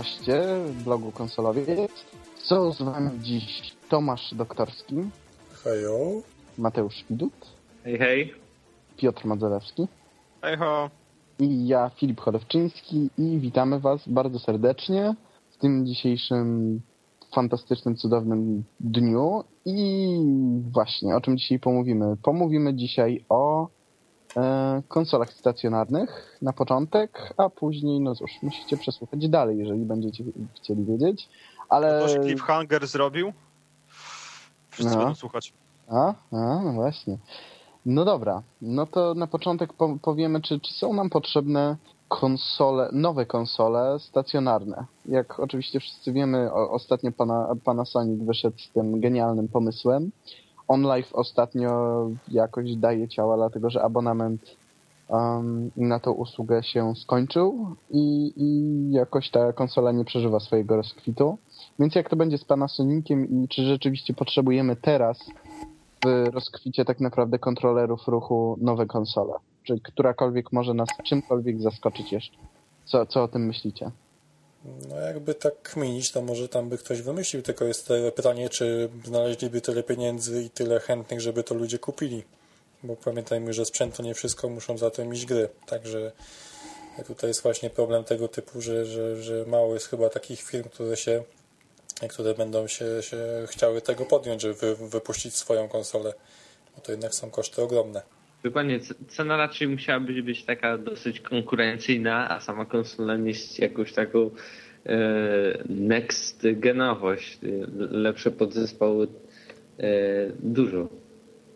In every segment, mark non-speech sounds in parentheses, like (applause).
podcaście blogu Konsolowiec. Co z wami dziś Tomasz Doktorski. Hejo. Mateusz Widut. Hej, hej. Piotr Modzelewski. Hej ho. I ja, Filip Cholewczyński i witamy was bardzo serdecznie w tym dzisiejszym fantastycznym, cudownym dniu. I właśnie, o czym dzisiaj pomówimy? Pomówimy dzisiaj o konsolach stacjonarnych na początek, a później, no cóż, musicie przesłuchać dalej, jeżeli będziecie chcieli wiedzieć. Ale... To się cliffhanger zrobił? Wszyscy No. będą słuchać. A, a, no właśnie. No dobra, no to na początek po, powiemy, czy, czy są nam potrzebne konsole, nowe konsole stacjonarne. Jak oczywiście wszyscy wiemy, o, ostatnio pana, Panasonic wyszedł z tym genialnym pomysłem. OnLive ostatnio jakoś daje ciała, dlatego że abonament um, na tą usługę się skończył i, i jakoś ta konsola nie przeżywa swojego rozkwitu. Więc jak to będzie z Panasoniciem i czy rzeczywiście potrzebujemy teraz w rozkwicie tak naprawdę kontrolerów ruchu nowe konsole? Czy którakolwiek może nas czymkolwiek zaskoczyć jeszcze? Co, co o tym myślicie? No jakby tak kminić, to może tam by ktoś wymyślił, tylko jest pytanie, czy znaleźliby tyle pieniędzy i tyle chętnych, żeby to ludzie kupili. Bo pamiętajmy, że sprzęt to nie wszystko, muszą za to mieć gry. Także tutaj jest właśnie problem tego typu, że, że, że mało jest chyba takich firm, które się które będą się, się chciały tego podjąć, żeby wy, wypuścić swoją konsolę. Bo to jednak są koszty ogromne. Dokładnie, cena raczej musiałaby być taka dosyć konkurencyjna, a sama konsola mieć jakąś taką e, next genowość, lepsze podzespoły e, dużo,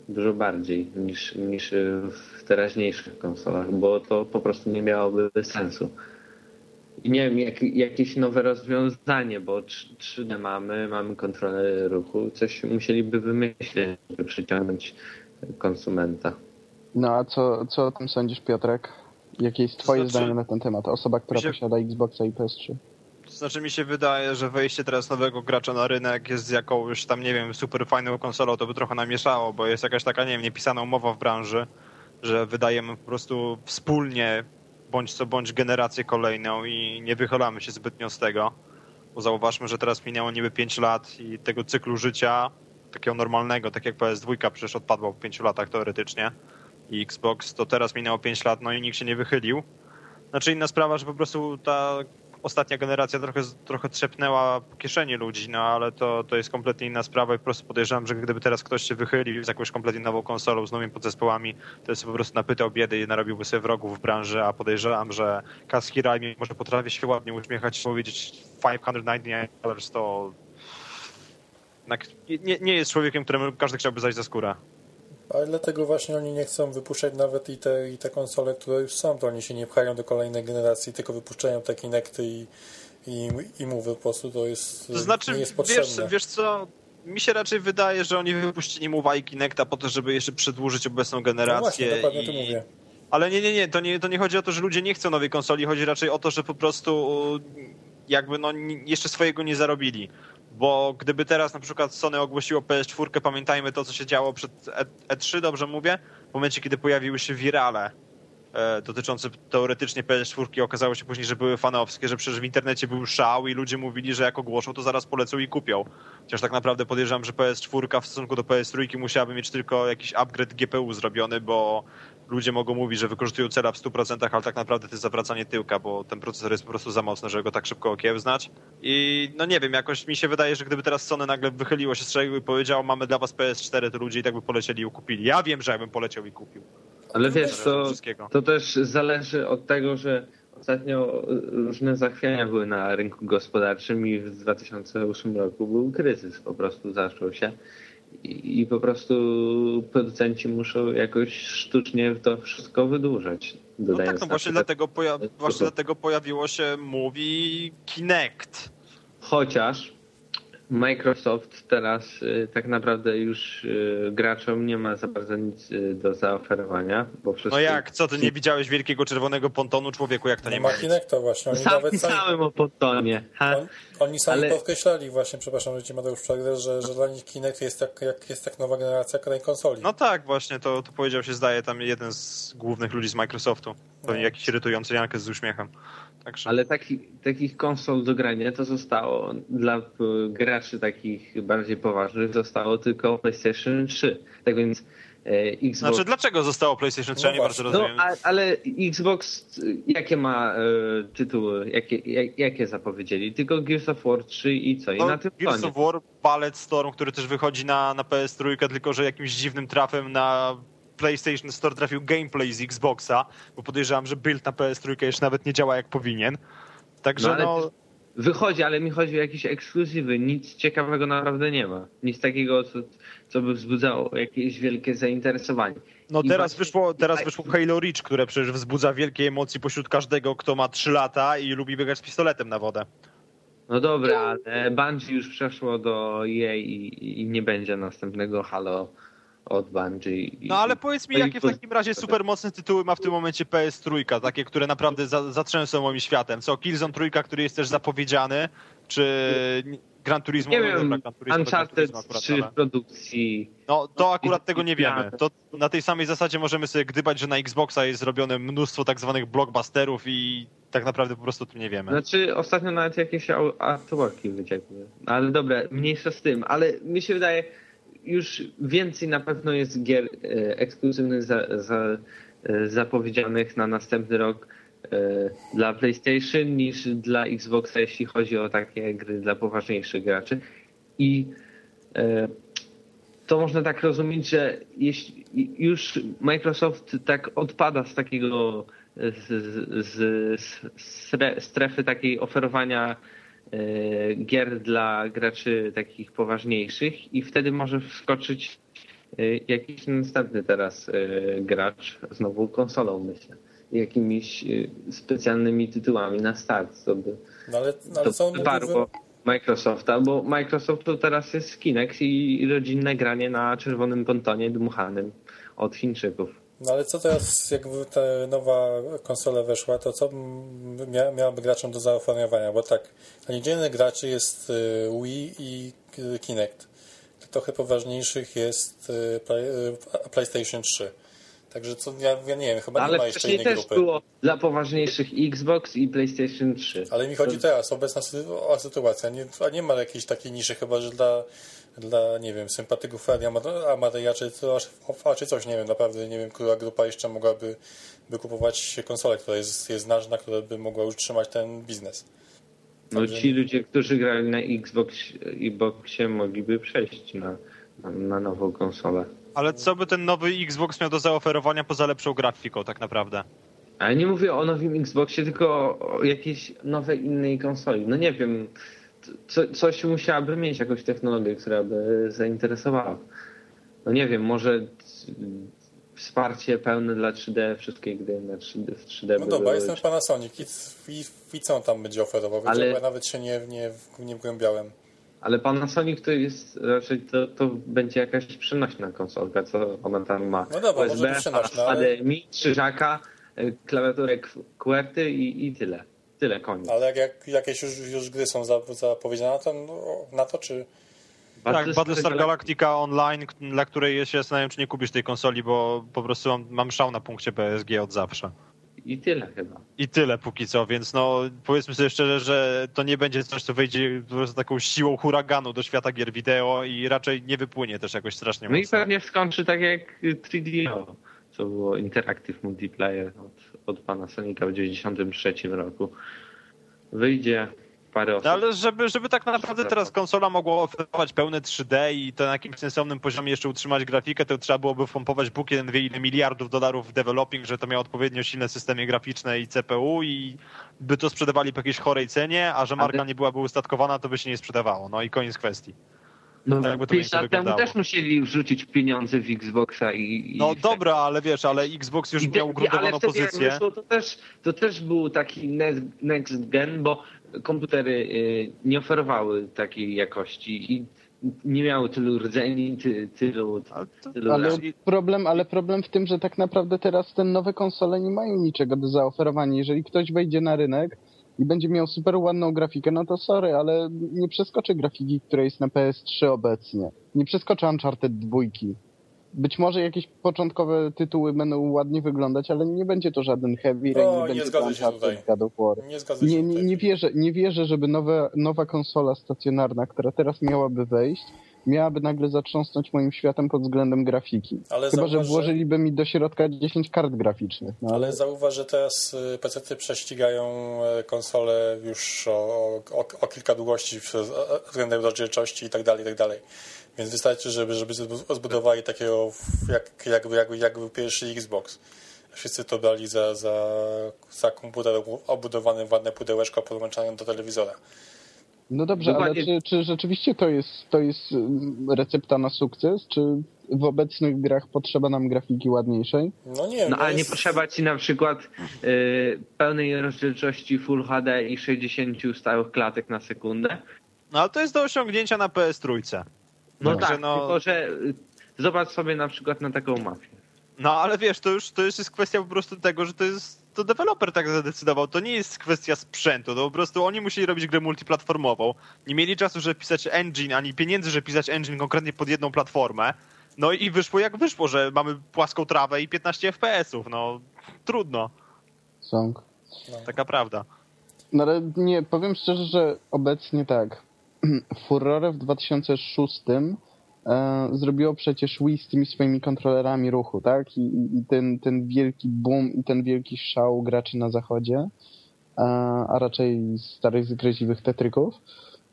dużo bardziej niż, niż w teraźniejszych konsolach, bo to po prostu nie miałoby sensu. I nie wiem, jak, jakieś nowe rozwiązanie, bo 3- 3D mamy, mamy kontrolę ruchu, coś musieliby wymyślić, żeby przyciągnąć konsumenta. No a co, co o tym sądzisz, Piotrek? Jakie jest twoje znaczy- zdanie na ten temat? Osoba, która się- posiada Xboxa i PS3. To znaczy mi się wydaje, że wejście teraz nowego gracza na rynek jest jakąś tam, nie wiem, super fajną konsolą, to by trochę namieszało, bo jest jakaś taka, nie wiem, niepisana umowa w branży, że wydajemy po prostu wspólnie bądź co bądź generację kolejną i nie wychylamy się zbytnio z tego. Bo zauważmy, że teraz minęło niby 5 lat i tego cyklu życia, takiego normalnego, tak jak PS2 przecież odpadła po 5 latach teoretycznie i Xbox, to teraz minęło 5 lat, no i nikt się nie wychylił. Znaczy inna sprawa, że po prostu ta ostatnia generacja trochę, trochę trzepnęła po kieszeni ludzi, no ale to, to jest kompletnie inna sprawa i po prostu podejrzewam, że gdyby teraz ktoś się wychylił z jakąś kompletnie nową konsolą, z nowymi podzespołami, to jest po prostu napytał biedy i narobiłby sobie wrogów w branży, a podejrzewam, że Kaski Raimi może potrafi się ładnie uśmiechać i powiedzieć 599 dollars to nie, nie jest człowiekiem, któremu każdy chciałby zajść za skórę. Ale dlatego właśnie oni nie chcą wypuszczać nawet i te, i te konsole, które już są, to oni się nie pchają do kolejnej generacji, tylko wypuszczają te Kinecty i, i, i mówię po prostu, to jest To znaczy, nie jest wiesz, potrzebne. wiesz co, mi się raczej wydaje, że oni wypuścili Mowa i Kinecta po to, żeby jeszcze przedłużyć obecną no generację. właśnie, dokładnie i... to mówię. Ale nie, nie, nie to, nie, to nie chodzi o to, że ludzie nie chcą nowej konsoli, chodzi raczej o to, że po prostu jakby no jeszcze swojego nie zarobili. Bo gdyby teraz na przykład Sony ogłosiło PS4, pamiętajmy to, co się działo przed E- E3, dobrze mówię? W momencie, kiedy pojawiły się wirale e, dotyczące teoretycznie PS4 okazało się później, że były fanowskie, że przecież w internecie był szał i ludzie mówili, że jak ogłoszą, to zaraz polecą i kupią. Chociaż tak naprawdę podejrzewam, że PS4 w stosunku do PS3 musiałaby mieć tylko jakiś upgrade GPU zrobiony, bo ludzie mogą mówić, że wykorzystują cela w 100%, ale tak naprawdę to jest zawracanie tyłka, bo ten procesor jest po prostu za mocny, żeby go tak szybko okiełznać. I no nie wiem, jakoś mi się wydaje, że gdyby teraz Sony nagle wychyliło się strzeliło i powiedziało, mamy dla was PS4, to ludzie i tak by polecieli i kupili. Ja wiem, że ja bym poleciał i kupił. Ale wiesz, to, to też zależy od tego, że ostatnio różne zachwiania były na rynku gospodarczym i w 2008 roku był kryzys, po prostu zaczął się. I, po prostu producenci muszą jakoś sztucznie to wszystko wydłużać. No tak, no właśnie dlatego, poja- właśnie dlatego pojawiło się Mówi Kinect. Chociaż Microsoft teraz y, tak naprawdę już y, graczom nie ma za bardzo nic y, do zaoferowania, bo wszystko... No jak, co, ty nie widziałeś wielkiego czerwonego pontonu człowieku, jak to nie Nie ma ma Kinecta właśnie. Oni Sam nawet sami, pisałem o Pontonie. Ha? on, oni sami Ale- podkreślali właśnie, przepraszam, że ci Mateusz przerwę, że, że dla nich Kinect jest jak, jak, jest jak nowa generacja kolejnej konsoli. No tak, właśnie, to, to powiedział się, zdaje, tam jeden z głównych ludzi z Microsoftu. Pewnie No. jakiś irytujący Jankę z uśmiechem. Także... Ale taki, takich konsol do grania to zostało dla graczy takich bardziej poważnych zostało tylko PlayStation 3. Tak więc e, Xbox... Znaczy, dlaczego zostało PlayStation 3? No Ja nie bardzo właśnie. No, rozumiem. a, ale Xbox jakie ma e, tytuły, jakie, jak, jakie zapowiedzieli? Tylko Gears of War 3 i co? I No, na tym Gears koniec. of War, Ballet Storm, który też wychodzi na, na PS3, tylko że jakimś dziwnym trafem na PlayStation Store trafił gameplay z Xboxa, bo podejrzewam, że build na PS3 jeszcze nawet nie działa jak powinien. Także No, no, Wychodzi, ale mi chodzi o jakieś ekskluzywy. Nic ciekawego naprawdę nie ma. Nic takiego, co, co by wzbudzało jakieś wielkie zainteresowanie. no I teraz, właśnie- wyszło, teraz wyszło Halo Reach, które przecież wzbudza wielkie emocje pośród każdego, kto ma 3 lata i lubi biegać z pistoletem na wodę. No dobra, ale Bungie już przeszło do EA i, i nie będzie następnego Halo od Bungie. I, No ale powiedz mi, no jakie w takim razie super mocne tytuły ma w tym momencie PS3, takie, które naprawdę za, zatrzęsą moim światem? Co, Killzone trójka, który jest też zapowiedziany, czy Gran Turismo? Nie no wiem, dobra, Gran Turismo, Uncharted Turismo akurat, 3 ale- w produkcji. No to akurat tego nie wiemy. To na tej samej zasadzie możemy sobie gdybać, że na Xboxa jest zrobione mnóstwo tak zwanych blockbusterów i tak naprawdę po prostu tym nie wiemy. Znaczy ostatnio nawet jakieś artworki wyciekły. Ale dobra, mniejsza z tym. Ale mi się wydaje, już więcej na pewno jest gier e, ekskluzywnych za, za, e, zapowiedzianych na następny rok e, dla PlayStation niż dla Xboxa, jeśli chodzi o takie gry dla poważniejszych graczy. I to można tak rozumieć, że jeśli już Microsoft tak odpada z takiego z, z, z stre- strefy takiej oferowania gier dla graczy takich poważniejszych i wtedy może wskoczyć e, jakiś następny teraz e, gracz z nową konsolą, myślę. Jakimiś e, specjalnymi tytułami na start, co by No ale, no, ale to wyparło. Microsofta, bo Microsoft to teraz jest Kinect i rodzinne granie na czerwonym pontonie dmuchanym od Chińczyków. No ale co teraz, jakby ta nowa konsola weszła, to co mia, miałaby graczom do zaoferowania? Bo tak, dla niedzielnych graczy jest y, Wii i Kinect. Dla trochę poważniejszych jest y, y, PlayStation 3. Także co, ja, ja nie wiem, chyba nie Ale ma jeszcze innej też grupy. było dla poważniejszych Xbox i PlayStation 3. Ale mi chodzi teraz, obecna sy- o sytuacja. Nie, a nie ma jakiejś takiej niszy chyba, że dla, dla nie wiem, sympatyków Radia Amade- Amadeja czy, coś- a czy coś, nie wiem, naprawdę nie wiem, która grupa jeszcze mogłaby by kupować konsolę, która jest, jest znaczna, która by mogła utrzymać ten biznes. No Także- ci ludzie, którzy grali na Xbox, Xboxie mogliby przejść na, na, na nową konsolę. Ale co by ten nowy Xbox miał do zaoferowania poza lepszą grafiką tak naprawdę? Ale nie mówię o nowym Xboxie, tylko o jakiejś nowej innej konsoli. No nie wiem, co, coś musiałaby mieć, jakąś technologię, która by zainteresowała. No nie wiem, może wsparcie pełne dla 3D, wszystkie gry na 3D, w 3D No dobra, jestem Panasonic i, i, i co on tam będzie oferował? Ale- ja nawet się nie, nie, nie wgłębiałem. Ale Panasonic to jest raczej to, to będzie jakaś przenośna konsolka, co ona tam ma. No dobra, może być przenośna, ale- HDMI, krzyżaka, y, klawiaturę QWERTY i, i tyle. Tyle koniec. Ale jak, jak jakieś już, już gry są za, zapowiedziane na to, no, na to, czy... Tak, Battlestar Galactica Online, dla której ja się zastanawiam, czy nie kupisz tej konsoli, bo po prostu mam, mam szał na punkcie PSG od zawsze. I tyle chyba. I tyle póki co, więc no powiedzmy sobie szczerze, że to nie będzie coś, co wejdzie po prostu taką siłą huraganu do świata gier wideo i raczej nie wypłynie też jakoś strasznie No i mocno. pewnie skończy tak jak 3DO, co było Interactive Multiplayer od, od Panasonica w 93 roku. Wyjdzie parę osób. No, ale żeby, żeby tak naprawdę teraz konsola mogła oferować pełne 3D i to na jakimś sensownym poziomie jeszcze utrzymać grafikę, to trzeba byłoby wpompować Bóg jeden wie ile miliardów dolarów w developing, że to miało odpowiednio silne systemy graficzne i CPU i by to sprzedawali po jakiejś chorej cenie, a że marka Ale- nie byłaby ustatkowana, to by się nie sprzedawało. No i koniec kwestii. No, Tak jakby to 5 będzie lat temu też musieli wrzucić pieniądze w Xboxa i... i No w dobra, ale wiesz, ale Xbox już I miał ugruntowaną pozycję. Wyszło, to, też, to też był taki next, gen, bo komputery y, nie oferowały takiej jakości i nie miały tylu rdzeni, ty, tylu, tylu Ale ram. problem, ale problem w tym, że tak naprawdę teraz te nowe konsole nie mają niczego do zaoferowania. Jeżeli ktoś wejdzie na rynek i będzie miał super ładną grafikę, no to sorry, ale nie przeskoczy grafiki, która jest na PS3 obecnie. Nie przeskoczy Uncharted 2. Być może jakieś początkowe tytuły będą ładnie wyglądać, ale nie będzie to żaden Heavy Rain, nie nie będzie to Uncharted. God of War. Nie zgadzam się Nie, nie, nie, wierzę, nie wierzę, żeby nowe, nowa konsola stacjonarna, która teraz miałaby wejść, miałaby nagle zatrząsnąć moim światem pod względem grafiki. Ale Chyba, zauważ, że- włożyliby mi do środka 10 kart graficznych. No, Ale zauważ, że teraz y, PC-ty prześcigają e, konsole już o, o, o kilka długości względem rozdzielczości i tak dalej, i tak dalej. Więc wystarczy, żeby, żeby zbu- zbudowali takiego, jak, jakby, jakby, jakby pierwszy Xbox. Wszyscy to brali za, za, za komputer obudowany w ładne pudełeczko podłączane do telewizora. No dobrze, Dokładnie. ale czy, czy rzeczywiście to jest, to jest mm, recepta na sukces? Czy w obecnych grach potrzeba nam grafiki ładniejszej? No nie wiem. No ale nie jest- potrzeba ci na przykład y, pełnej rozdzielczości Full HD i 60 stałych klatek na sekundę. No ale to jest do osiągnięcia na PS3. No Także tak, no- tylko że y, zobacz sobie na przykład na taką mafię. No ale wiesz, to już, to już jest kwestia po prostu tego, że to jest to deweloper tak zadecydował. To nie jest kwestia sprzętu, to po prostu oni musieli robić grę multiplatformową. Nie mieli czasu, żeby pisać engine, ani pieniędzy, żeby pisać engine konkretnie pod jedną platformę. No i wyszło jak wyszło, że mamy płaską trawę i 15 FPS-ów. No trudno, Song. taka prawda. No ale nie, powiem szczerze, że obecnie tak. (clears throat) Furore w 2006 e, zrobiło przecież Wii z tymi swoimi kontrolerami ruchu, tak? I, i- ten, ten wielki boom i ten wielki szał graczy na zachodzie, e, a raczej starych, zgryźliwych tetryków.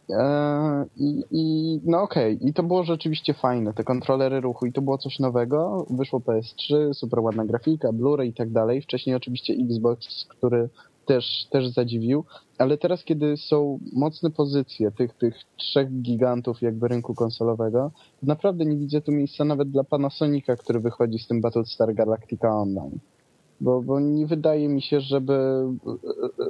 E, I, i no okej, i to było rzeczywiście fajne, te kontrolery ruchu i to było coś nowego. Wyszło PS3, super ładna grafika, Blu-ray i tak dalej. Wcześniej oczywiście Xbox, który też, też zadziwił, ale teraz, kiedy są mocne pozycje tych, tych trzech gigantów jakby rynku konsolowego, to naprawdę nie widzę tu miejsca nawet dla Panasonica, który wychodzi z tym Battlestar Galactica Online. Bo, bo nie wydaje mi się, żeby,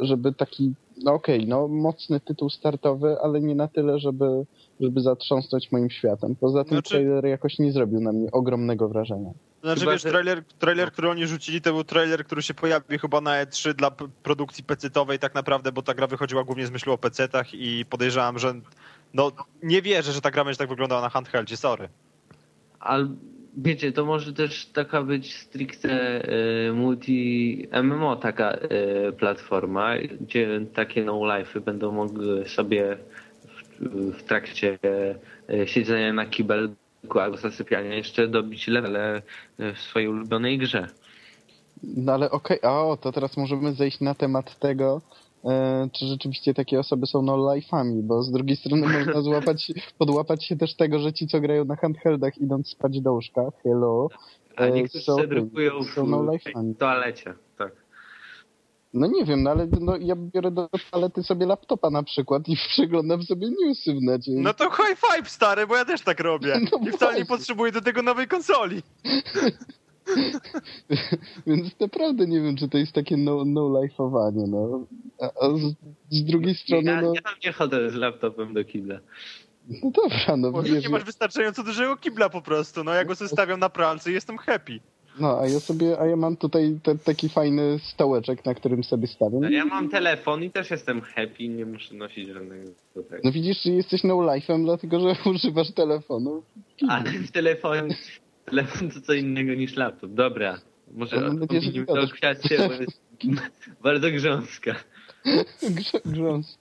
żeby taki, no okej, no mocny tytuł startowy, ale nie na tyle, żeby, żeby zatrząsnąć moim światem. Poza tym Znaczy- trailer jakoś nie zrobił na mnie ogromnego wrażenia. Znaczy Chyba, wiesz, trailer, trailer, który oni rzucili, to był trailer, który się pojawił chyba na E3 dla produkcji pecetowej tak naprawdę, bo ta gra wychodziła głównie z myślą o pecetach i podejrzewam, że no nie wierzę, że ta gra będzie tak wyglądała na handheldzie, sorry. Ale wiecie, to może też taka być stricte y, multi MMO taka y, platforma, gdzie takie no life'y będą mogły sobie w, w trakcie y, siedzenia na kibelku albo zasypiania jeszcze dobić levele y, w swojej ulubionej grze. No ale okej, a o, to teraz możemy zejść na temat tego, e, czy rzeczywiście takie osoby są no life'ami, bo z drugiej strony (laughs) można złapać, podłapać się też tego, że ci, co grają na handheldach idąc spać do łóżka, hello, A E, niektórzy są- se drukują w, no w toalecie. Tak. No nie wiem, no ale no, ja biorę do toalety sobie laptopa na przykład i (laughs) przeglądam sobie newsy w necie. No to high five stary, bo ja też tak robię. (laughs) No I wcale nie potrzebuję do tego nowej konsoli. (laughs) Więc naprawdę nie wiem, czy to jest takie no, no life'owanie, no. A, a z, z drugiej strony, Ja, no, ja tam nie chodzę z laptopem do kibla. no dobra, no Bo wiesz, nie masz wystarczająco dużego kibla po prostu. No ja go sobie stawiam na pralce i jestem happy. No a ja sobie, a ja mam tutaj te, taki fajny stołeczek, na którym sobie stawiam. Ja mam telefon i też jestem happy, nie muszę nosić żadnego do tego. No widzisz, że jesteś no life'em, dlatego że (laughs) używasz telefonu. Ale (laughs) w telefonie, telefon to co innego niż laptop. Dobra, może powinniśmy nie to kwiacie, bo jest (laughs) bardzo grząska. Grze- Grząsk.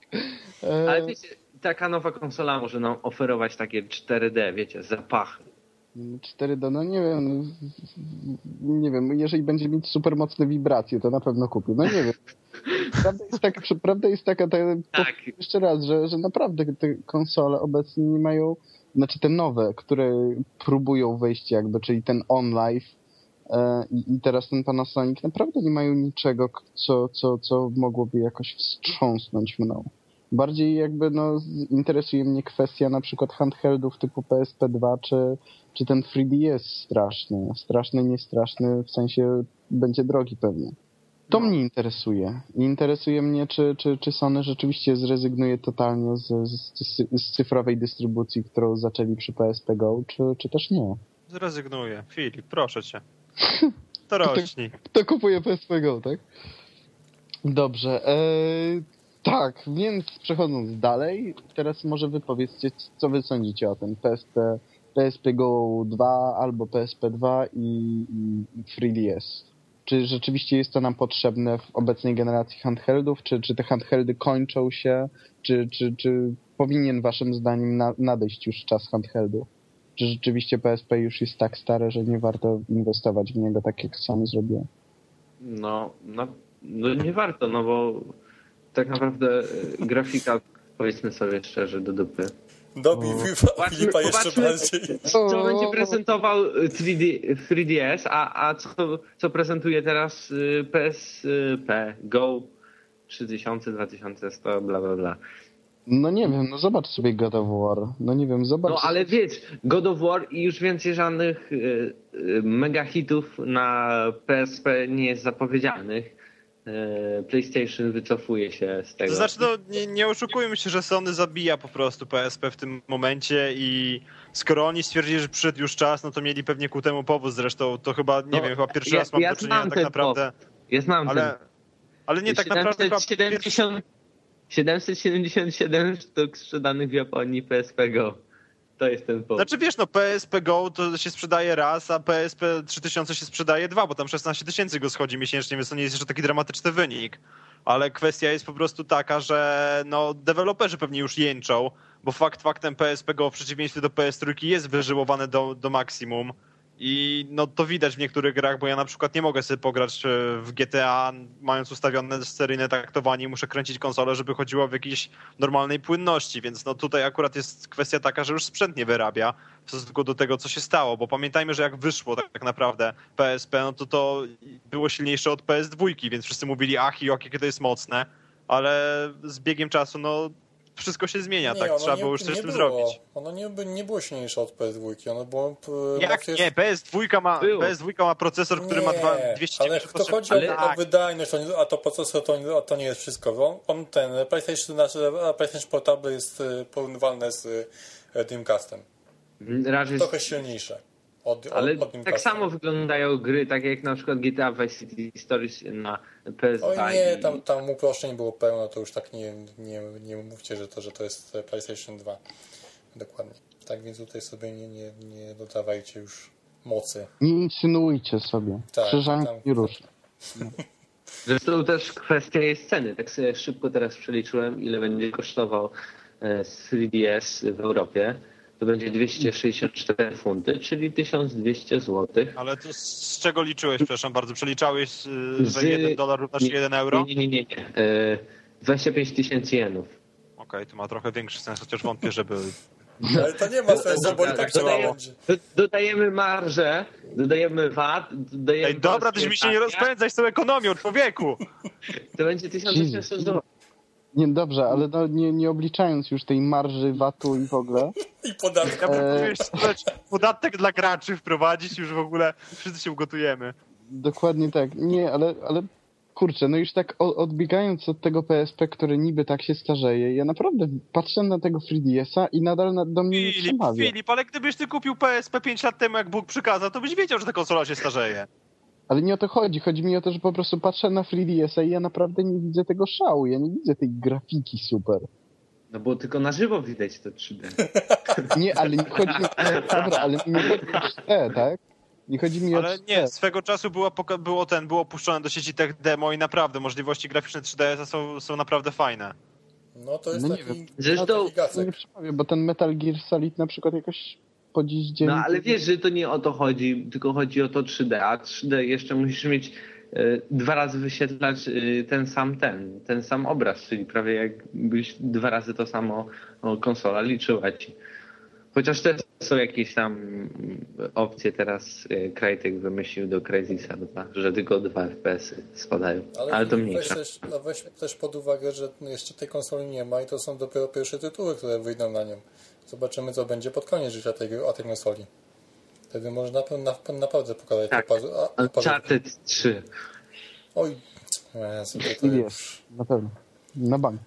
E, Ale wiecie, taka nowa konsola może nam oferować takie 4D, wiecie, zapachy. 4D, no nie wiem, nie wiem, jeżeli będzie mieć super mocne wibracje, to na pewno kupię. No nie wiem. (laughs) Prawda jest taka, prawda jest taka te, Tak. jeszcze raz, że, że naprawdę te konsole obecnie nie mają, znaczy te nowe, które próbują wejść jakby, czyli ten OnLive e, i, i teraz ten Panasonic, naprawdę nie mają niczego, co, co, co mogłoby jakoś wstrząsnąć mną. Bardziej jakby no, interesuje mnie kwestia na przykład handheldów typu PSP2 czy, czy ten 3DS straszny. Straszny, niestraszny, w sensie będzie drogi pewnie. To No. mnie interesuje. I interesuje mnie, czy, czy, czy Sony rzeczywiście zrezygnuje totalnie z, z, z cyfrowej dystrybucji, którą zaczęli przy PSP Go, czy, czy też nie. Zrezygnuję. Filip, proszę cię. (laughs) To rośnij. Kto kupuje PSP Go, tak? Dobrze. E, tak, więc przechodząc dalej, teraz może wy powiedzcie, co wy sądzicie o tym PSP, PSP Go 2 albo PSP 2 i, i, i 3DS. Czy rzeczywiście jest to nam potrzebne w obecnej generacji handheldów, czy, czy te handheldy kończą się, czy, czy, czy powinien waszym zdaniem na, nadejść już czas handheldu? Czy rzeczywiście PSP już jest tak stare, że nie warto inwestować w niego tak jak Sony zrobiło? No, no, no nie warto, no bo tak naprawdę e, grafika, powiedzmy sobie szczerze, do dupy. Dobi Filipa, Filipa jeszcze bardziej. co będzie prezentował 3D, 3DS, a, a co, co prezentuje teraz PSP Go 3000, 2100, bla bla bla. No nie wiem, no zobacz sobie God of War. No nie wiem, zobacz. No ale wiesz, God of War i już więcej żadnych y, y, mega hitów na PSP nie jest zapowiedzianych. Y, PlayStation wycofuje się z tego. To znaczy, no, nie, nie oszukujmy się, że Sony zabija po prostu PSP w tym momencie i skoro oni stwierdzili, że przyszedł już czas, no to mieli pewnie ku temu powód zresztą. To chyba, nie No, wiem, chyba pierwszy ja- raz mam ja do czynienia tak naprawdę. Ja znam Ale, ten ale nie tak naprawdę chyba pierwszy... 770, 777 sztuk sprzedanych w Japonii PSP Go. To jest ten powód. Znaczy wiesz, no PSP Go to się sprzedaje raz, a PSP 3000 się sprzedaje dwa, bo tam 16 tysięcy go schodzi miesięcznie, więc to nie jest jeszcze taki dramatyczny wynik. Ale kwestia jest po prostu taka, że no deweloperzy pewnie już jęczą, bo fakt faktem PSP Go w przeciwieństwie do PS3 jest wyżyłowane do, do maksimum. I no to widać w niektórych grach, bo ja na przykład nie mogę sobie pograć e, w GTA, mając ustawione seryjne taktowanie, muszę kręcić konsolę, żeby chodziło w jakiejś normalnej płynności, więc no tutaj akurat jest kwestia taka, że już sprzęt nie wyrabia w stosunku do tego, co się stało, bo pamiętajmy, że jak wyszło tak, tak naprawdę PSP, no to to było silniejsze od PS2, więc wszyscy mówili ach i jakie to jest mocne, ale z biegiem czasu no wszystko się zmienia, tak? ono Trzeba nie- było już coś z nie tym było. zrobić. Ono nie, by- nie było silniejsze od PS2, ono było... p- Jak jest- nie? PS2 ma, Było. PS2 ma procesor, który ma dwa- Nie, 290 Ale to chodzi Ale- o, o wydajność, nie- a to procesor to, nie- a to nie jest wszystko. On, on ten PlayStation, znaczy, a PlayStation Portable jest y, porównywalne z y, Dreamcastem. Raz jest, Trochę silniejsze od, ale od, od tak samo wyglądają gry, tak jak na przykład GTA Vice City Stories na PS2. Oj nie, tam, tam uproszczeń było pełno, to już tak nie, nie, nie mówcie, że to, że to jest PlayStation 2. Dokładnie. Tak więc tutaj sobie nie, nie, nie dodawajcie już mocy. Nie insynuujcie sobie. Tak, Krzyżanki tam- i róż. (laughs) Zresztą też kwestia jest ceny. Tak sobie szybko teraz przeliczyłem, ile będzie kosztował e, 3DS w Europie. To będzie 264 funty, czyli 1200 zł. Ale to z czego liczyłeś, przepraszam bardzo? Przeliczałeś, y, że Z- 1 dolar równa się 1 euro? Nie, nie, nie. nie. E, 25 tysięcy jenów. Okej, to ma trochę większy sens, chociaż wątpię, żeby... (laughs) Ale to nie ma sensu, bo i tak trzeba Dodaję- będzie. do- Dodajemy marżę, dodajemy VAT, dodajemy... Ej, dobra, tyś mi się nie rozpędzaj z tą ekonomią, człowieku! (laughs) To będzie 1800 zł. Nie, dobrze, ale no, nie, nie obliczając już tej marży VAT-u i w ogóle. I. Ja bym słuchać, podatek dla graczy wprowadzić już w ogóle wszyscy się ugotujemy. Dokładnie tak. Nie, ale, ale kurczę, no już tak odbiegając od tego PSP, który niby tak się starzeje, ja naprawdę patrzę na tego 3DS-a i nadal na, do mnie nie przemawia. Filip, ale gdybyś ty kupił PSP 5 lat temu, jak Bóg przykazał, to byś wiedział, że ta konsola się starzeje. Ale nie o to chodzi. Chodzi mi o to, że po prostu patrzę na 3DS-a i ja naprawdę nie widzę tego szału. Ja nie widzę tej grafiki super. No bo tylko na żywo widać to 3D. (laughs) Nie, ale nie chodzi mi... Dobra, ale nie chodzi mi o 3D, tak? Nie chodzi mi o Ale 3D. nie, swego czasu było, było ten, było puszczone do sieci tech demo i naprawdę możliwości graficzne 3DS są, są naprawdę fajne. No to jest No nie taki. Zresztą- taki Nie przemawia, bo ten Metal Gear Solid na przykład jakoś po dziś dzień... No ale wiesz, że to nie o to chodzi, tylko chodzi o to 3D, a 3D jeszcze musisz mieć dwa razy wyświetlać e, ten sam ten, ten sam obraz, czyli prawie jakbyś dwa razy to samo o, konsola liczyła ci. Chociaż też są jakieś tam opcje teraz e, Crytek wymyślił do Crysisa 2, że tylko dwa FPS-y spadają. Ale, Ale to weź mniejsza. też, no weź też pod uwagę, że jeszcze tej konsoli nie ma i to są dopiero pierwsze tytuły, które wyjdą na nią. Zobaczymy, co będzie pod koniec życia tej, a tej konsoli. Wtedy można na, na, naprawdę pokazać Tak. te pazu- a- a- Uncharted 3. Oj, Jezu, to, to I już... na pewno. Na bank.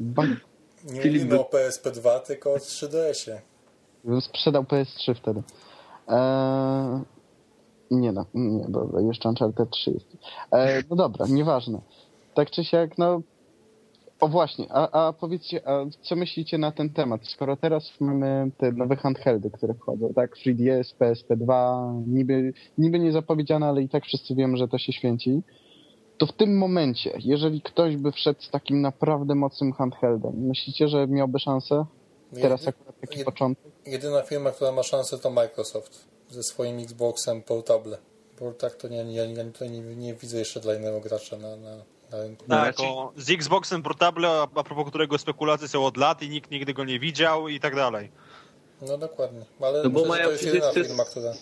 Bank. Nie Filip mówimy by- o PSP2, tylko o 3DS-ie. Bym sprzedał PS3 wtedy. Eee, nie no, nie, bo jeszcze Uncharted 3 jest. Eee, no dobra, nieważne. Tak czy siak, no... O właśnie, a, a powiedzcie, a co myślicie na ten temat? Skoro teraz mamy te nowe handheldy, które wchodzą, tak? 3DS, PSP2, niby, niby nie zapowiedziane, ale i tak wszyscy wiemy, że to się święci. To w tym momencie, jeżeli ktoś by wszedł z takim naprawdę mocnym handheldem, myślicie, że miałby szansę? Teraz akurat taki jed- początek? Jedyna firma, która ma szansę to Microsoft ze swoim Xboxem Portable. Bo tak to nie, nie, to nie, nie widzę jeszcze dla innego gracza na, na, Tak, o, z Xboxem Portable, a, a propos którego spekulacje są od lat i nikt nigdy go nie widział i tak dalej. No dokładnie. Ale No bo mają to jest jedyna firma, która...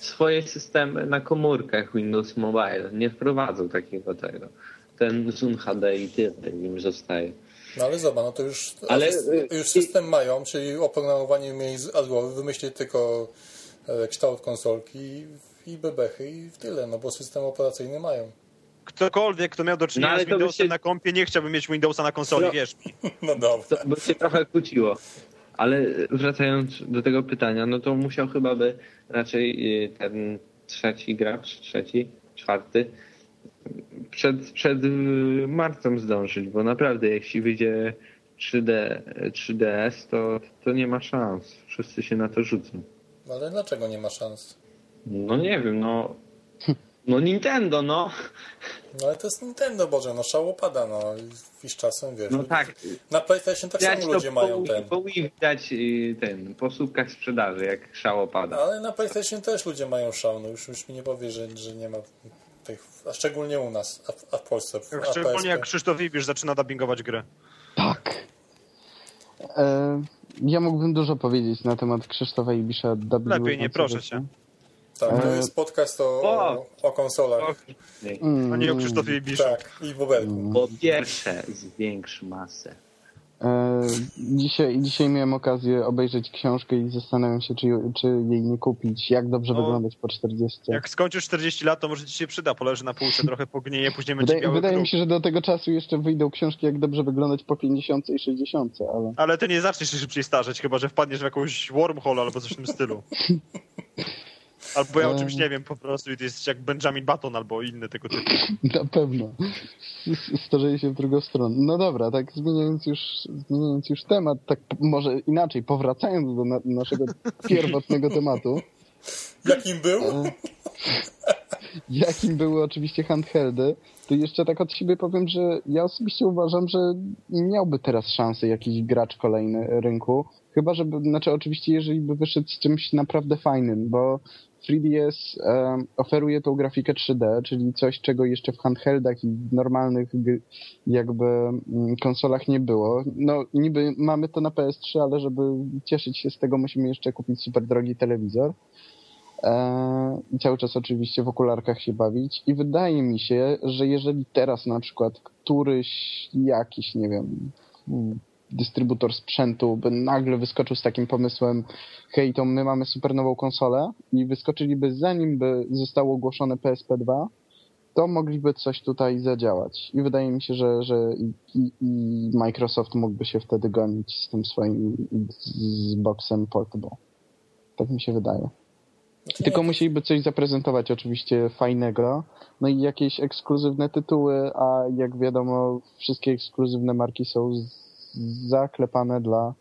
Swoje systemy na komórkach Windows Mobile. Nie wprowadzą takiego tego. Ten Zoom HD i tyle im zostaje. No ale zobacz, no to już, Ale, asyst- y, już system mają, czyli oprogramowanie mieli z Algowy, wymyślili tylko e, kształt konsolki i, i bebechy i w tyle, no bo system operacyjny mają. Ktokolwiek, kto miał do czynienia No, z Windowsem się- na kompie, nie chciałby mieć Windowsa na konsoli, No. wierz mi. (laughs) No dobra. To, bo się trochę kłóciło. Ale wracając do tego pytania, no to musiał chyba by raczej y, ten trzeci gracz, trzeci, czwarty, przed, przed y, marcem zdążyć, bo naprawdę jeśli wyjdzie 3D, 3DS, to, to nie ma szans. Wszyscy się na to rzucą. Ale dlaczego nie ma szans? No nie wiem, no. No Nintendo, no. No ale to jest Nintendo, Boże, no szałopada, no. I z czasem, wiesz. No tak. Na PlayStation tak Widać samo ludzie po, mają ten. po Wii widać y, ten, po słupkach sprzedaży, jak szał opada. Ale na PlayStation też ludzie mają szał, no już, już mi nie powie, że, że nie ma tych, a szczególnie u nas, a, a w Polsce. A Szczególnie PSP. jak Krzysztof Ibisz zaczyna dubbingować grę. Tak. E, ja mógłbym dużo powiedzieć na temat Krzysztofa Ibisza. Lepiej nie, proszę cię. Tak, to jest podcast o, O! o konsolach. Mm, A nie o Krzysztofie Ibiszu. Tak, i Boberku. Po pierwsze, zwiększ masę. E, dzisiaj, dzisiaj miałem okazję obejrzeć książkę i zastanawiam się, czy, czy jej nie kupić. Jak dobrze No, wyglądać po 40. Jak skończysz 40 lat, to może ci się przyda, poleży na półce, trochę pognieje, później będzie Wydaje, wydaje mi się, że do tego czasu jeszcze wyjdą książki, jak dobrze wyglądać po 50 i 60, ale... Ale ty nie zaczniesz się szybciej starzeć, chyba że wpadniesz w jakąś wormhole albo coś w tym stylu. (laughs) Albo ja o czymś nie wiem po prostu i ty jesteś jak Benjamin Button albo inny tego typu. (laughs) Na pewno. Starzeje się w drugą stronę. No dobra, tak zmieniając już, zmieniając już temat, tak może inaczej, powracając do na, naszego (laughs) pierwotnego tematu, Jakim był? E, jakim były oczywiście handheldy, to jeszcze tak od siebie powiem, że ja osobiście uważam, że miałby teraz szansę jakiś gracz kolejny rynku, chyba żeby, znaczy oczywiście jeżeli by wyszedł z czymś naprawdę fajnym, bo 3DS e, oferuje tą grafikę 3D, czyli coś, czego jeszcze w handheldach i normalnych jakby mm, konsolach nie było. No niby mamy to na PS3, ale żeby cieszyć się z tego musimy jeszcze kupić super drogi telewizor. I cały czas oczywiście w okularkach się bawić. I wydaje mi się, że jeżeli teraz na przykład któryś jakiś, nie wiem, dystrybutor sprzętu by nagle wyskoczył z takim pomysłem, hej, to my mamy super nową konsolę i wyskoczyliby zanim by zostało ogłoszone PSP2, to mogliby coś tutaj zadziałać. I wydaje mi się, że, że i, i, Microsoft mógłby się wtedy gonić z tym swoim Xboxem Portable. Tak mi się wydaje. Znaczy, Tylko musieliby coś zaprezentować oczywiście fajnego, no i jakieś ekskluzywne tytuły, a jak wiadomo wszystkie ekskluzywne marki są z- zaklepane dla,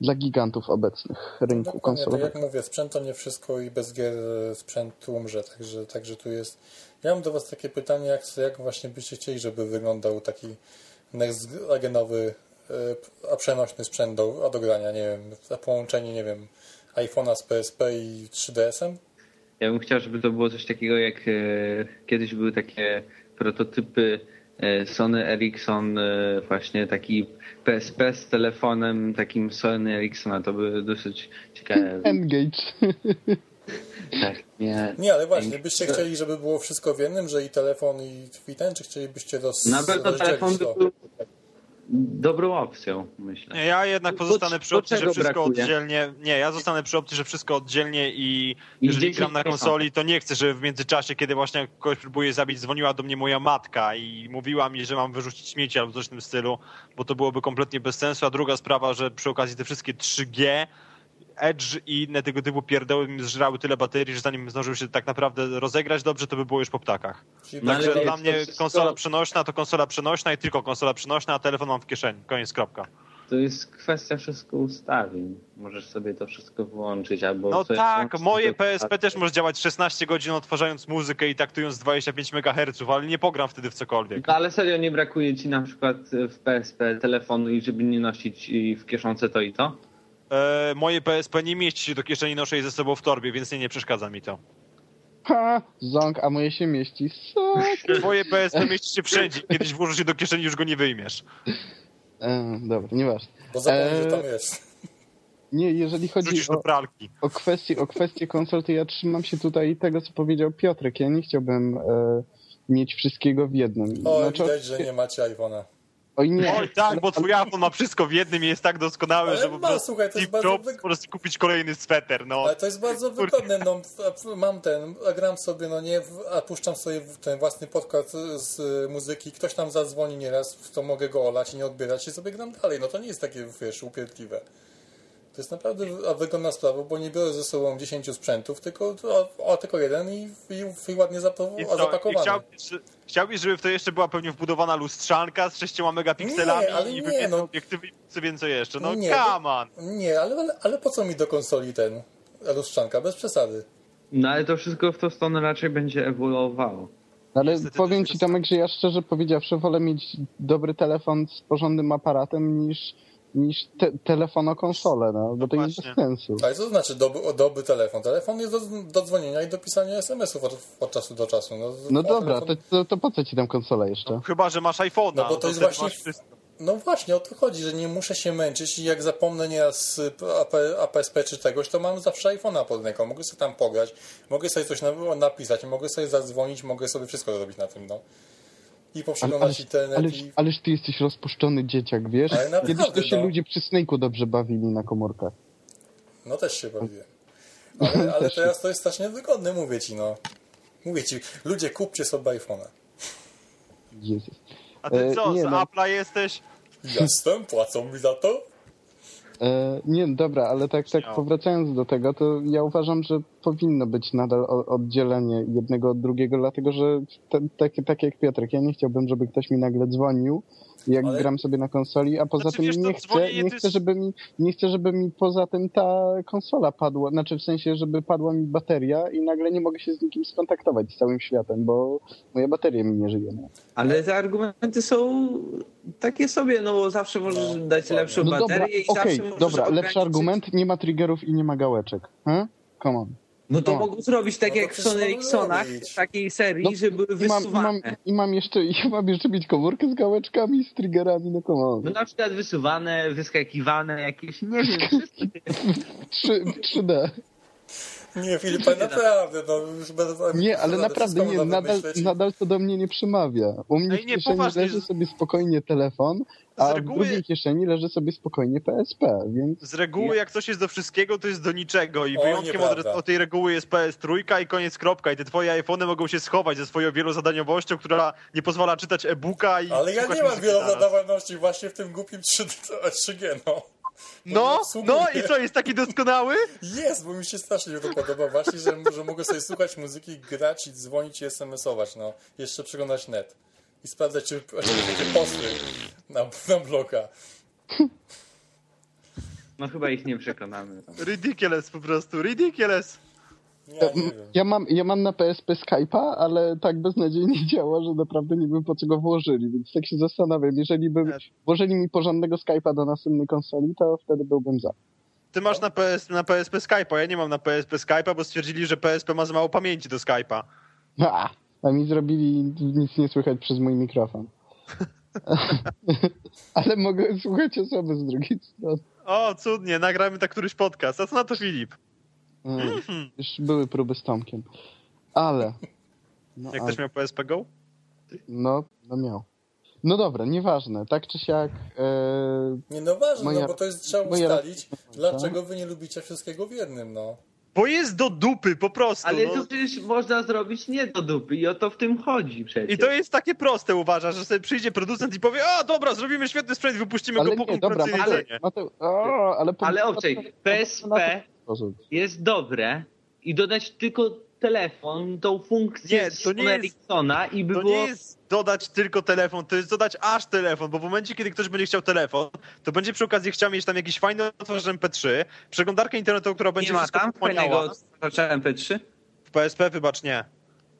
dla gigantów obecnych rynku tak konsolowego. jak mówię, sprzęt to nie wszystko i bez gier e, sprzęt umrze, także, także tu jest... Ja mam do Was takie pytanie, jak, jak właśnie byście chcieli, żeby wyglądał taki next-genowy, e, a przenośny sprzęt do, a do grania, nie wiem, a połączenie, nie wiem, iPhone'a z PSP i 3DS-em? Ja bym chciał, żeby to było coś takiego jak e, kiedyś były takie prototypy Sony Ericsson e, właśnie taki PSP z telefonem takim Sony Ericssona, to by dosyć ciekawe. (laughs) Engage. (laughs) Tak, nie. Nie, ale właśnie, byście chcieli, żeby było wszystko w jednym, że i telefon, i, i ten, czy chcielibyście roz, Na pewno telefon by to? był dobrą opcją, myślę. Nie, ja jednak Do- pozostanę przy opcji, że wszystko brakuje? oddzielnie. Nie, ja zostanę przy opcji, że wszystko oddzielnie i I jeżeli 10 gram na konsoli, to nie chcę, żeby w międzyczasie, kiedy właśnie kogoś próbuję zabić, dzwoniła do mnie moja matka i mówiła mi, że mam wyrzucić śmieci albo coś w tym stylu, bo to byłoby kompletnie bez sensu. A druga sprawa, że przy okazji te wszystkie 3G, Edge i inne tego typu pierdoły mi zżerały tyle baterii, że zanim zdążył się tak naprawdę rozegrać dobrze, to by było już po ptakach. Czyli No tak, Także że- dla mnie wszystko- konsola przenośna to konsola przenośna i tylko konsola przenośna, a telefon mam w kieszeni. Koniec, kropka. To jest kwestia wszystko ustawień. Możesz sobie to wszystko wyłączyć albo... No tak, moje PSP też może działać 16 godzin odtwarzając muzykę i taktując 25 MHz, ale nie pogram wtedy w cokolwiek. No ale serio nie brakuje ci na przykład w PSP telefonu i żeby nie nosić i w kieszonce to i to? E, moje PSP nie mieści się do kieszeni, noszę je ze sobą w torbie, więc nie, nie przeszkadza mi to. Ha, ząg, a moje się mieści. Sok. Twoje (laughs) PSP mieści się wszędzie. Kiedyś włożysz je do kieszeni, już go nie wyjmiesz. E, dobra, nieważne. Bo zapomnij, Eee, że tam jest. Nie, jeżeli chodzi o, do pralki. o, kwestię, o kwestię konsol, to ja trzymam się tutaj tego, co powiedział Piotrek. Ja nie chciałbym e, mieć wszystkiego w jednym. O, Znaczy, widać, że nie macie iPhone'a. Oj nie. Oj tak, bo twój iPhone ma wszystko w jednym i jest tak doskonały, Ale że po prostu słuchaj, to jest bardzo po prostu kupić kolejny sweter, no. Ale to jest bardzo wygodne, no, mam ten, a gram sobie, no nie, w- a puszczam sobie w- ten własny podcast z y, muzyki, ktoś tam zadzwoni nieraz, to mogę go olać i nie odbierać i sobie gram dalej, no to nie jest takie, wiesz, upierdliwe. To jest naprawdę a wygodna sprawa, bo nie biorę ze sobą 10 sprzętów, tylko, a, a tylko jeden i, i, i ładnie zapo- I, a co, i zapakowany. chciałbyś, że- chciałbyś, żeby w to jeszcze była pewnie wbudowana lustrzanka z 6 megapikselami Nie, ale i nie, no. obiektywy co więcej jeszcze. No Nie, come on. Nie, ale, ale, ale po co mi do konsoli ten lustrzanka? Bez przesady. No ale to wszystko w tą stronę raczej będzie ewoluowało. Ale Niestety powiem ci Tomek, że ja szczerze powiedziawszy wolę mieć dobry telefon z porządnym aparatem niż, niż te, telefon o konsolę, no, bo to jest bez właśnie. sensu. Ale co to znaczy doby, dobry telefon? Telefon jest do, do dzwonienia i do pisania SMS-ów od, od czasu do czasu. No, No dobra, telefon- to, to, to po co ci tam konsola jeszcze? Chyba, że masz iPhone'a. No bo to jest wtedy właśnie-. No właśnie, o to chodzi, że nie muszę się męczyć i jak zapomnę nieraz AP, APSP czy czegoś, to mam zawsze iPhone'a pod ręką. Mogę sobie tam pograć, mogę sobie coś na- napisać, mogę sobie zadzwonić, mogę sobie wszystko zrobić na tym, no. I Ale, poprzeglądać ależ, internet ależ, i... ależ ty jesteś rozpuszczony dzieciak, wiesz? Ale naprawdę, Kiedyś to się no. ludzie przy Snake'u dobrze bawili na komórkach. No też się bawiłem. (laughs) Ale, ale Też się. teraz to jest strasznie wygodne, mówię ci, no. Mówię ci, ludzie, kupcie sobie iPhone'a. Jezus. A ty E, co, nie, z no. Apple'a jesteś? Jasne, płacą mi za to? E, nie, dobra, ale tak, tak powracając do tego, to ja uważam, że powinno być nadal o- oddzielenie jednego od drugiego, dlatego że te, tak, tak jak Piotrek, ja nie chciałbym, żeby ktoś mi nagle dzwonił, jak Ale- gram sobie na konsoli, a poza Znaczy, tym wiesz, nie chcę, nie chcę, żeby mi, nie chcę, żeby mi poza tym ta konsola padła, znaczy w sensie, żeby padła mi bateria i nagle nie mogę się z nikim skontaktować z całym światem, bo moja bateria mi nie żyje. No. Ale te argumenty są takie sobie, no bo zawsze możesz No, dać lepszą No dobra, baterię i okej, zawsze możesz dobra, lepszy argument, nie ma triggerów i nie ma gałeczek. Hm? Come on. No to No. mogą zrobić tak No jak w Sony robić. takiej serii, No, że były I mam, i, mam, wysuwane. I mam jeszcze i (laughs) mam jeszcze mieć komórkę z gałeczkami, z triggerami, no come on. No na przykład wysuwane, wyskakiwane, jakieś, nie wiem, wszystko. 3, 3D. Nie, Filipa, naprawdę, no. już bez- Nie, ale naprawdę nie, nadal, nadal to do mnie nie przemawia. U mnie No w i nie, kieszeni poważnie, leży sobie spokojnie telefon, Z a w reguły- drugiej kieszeni leży sobie spokojnie PSP, więc Z reguły jak coś jest do wszystkiego, to jest do niczego i O, wyjątkiem od, od tej reguły jest PS3 i koniec kropka i te twoje iPhony mogą się schować ze swoją wielozadaniowością, która nie pozwala czytać e-booka i Ale ja nie mam wielozadawalności właśnie w tym głupim 3, 3G, no. No, no i co, jest taki doskonały? (laughs) Jest, bo mi się strasznie to podoba właśnie, że, że mogę sobie słuchać muzyki, grać i dzwonić i SMS-ować, no. Jeszcze przeglądać net. I sprawdzać, czy, czy posty (laughs) na, na bloka. No chyba ich nie przekonamy. Ridiculous po prostu, ridiculous. Ja ja mam, ja mam na PSP Skype'a, ale tak beznadziejnie działa, że naprawdę nie wiem po co go włożyli, więc tak się zastanawiam, jeżeli by włożyli mi porządnego Skype'a do następnej konsoli, to wtedy byłbym za. Ty masz na, PS, na PSP Skype'a, ja nie mam na PSP Skype'a, bo stwierdzili, że PSP ma za mało pamięci do Skype'a. A, a mi zrobili nic nie słychać przez mój mikrofon. (laughs) Ale mogę słuchać osoby z drugiej strony. O, cudnie, nagramy tak któryś podcast. A co na to Filip? Mm, Już były próby z Tomkiem. Ale... No, Jak ale, ktoś miał PSP Go? no, no miał. No dobra, nieważne. Tak czy siak... E, Nie no ważne, Moja- no bo to jest trzeba moja- ustalić, dlaczego wy nie lubicie wszystkiego w jednym, no. Bo jest do dupy, po prostu. Ale no. to przecież można zrobić nie do dupy i o to w tym chodzi przecież. I to jest takie proste, uważasz, że sobie przyjdzie producent i powie, a dobra, zrobimy świetny sprzęt, wypuścimy ale go po nie, dobra, konkurencyjnej Mateusz, cenie. Mateusz, o, ale... Ale owczej, PSP. Jest dobre i dodać tylko telefon, tą funkcję Nie, to Ericssona i by To było... nie jest dodać tylko telefon, to jest dodać aż telefon, bo w momencie, kiedy ktoś będzie chciał telefon, to będzie przy okazji chciał mieć tam jakiś fajny odtwarzacz MP3, przeglądarkę internetową, która będzie nie ma tam fajnego odtwarzacza MP3? W PSP, wybacz, nie.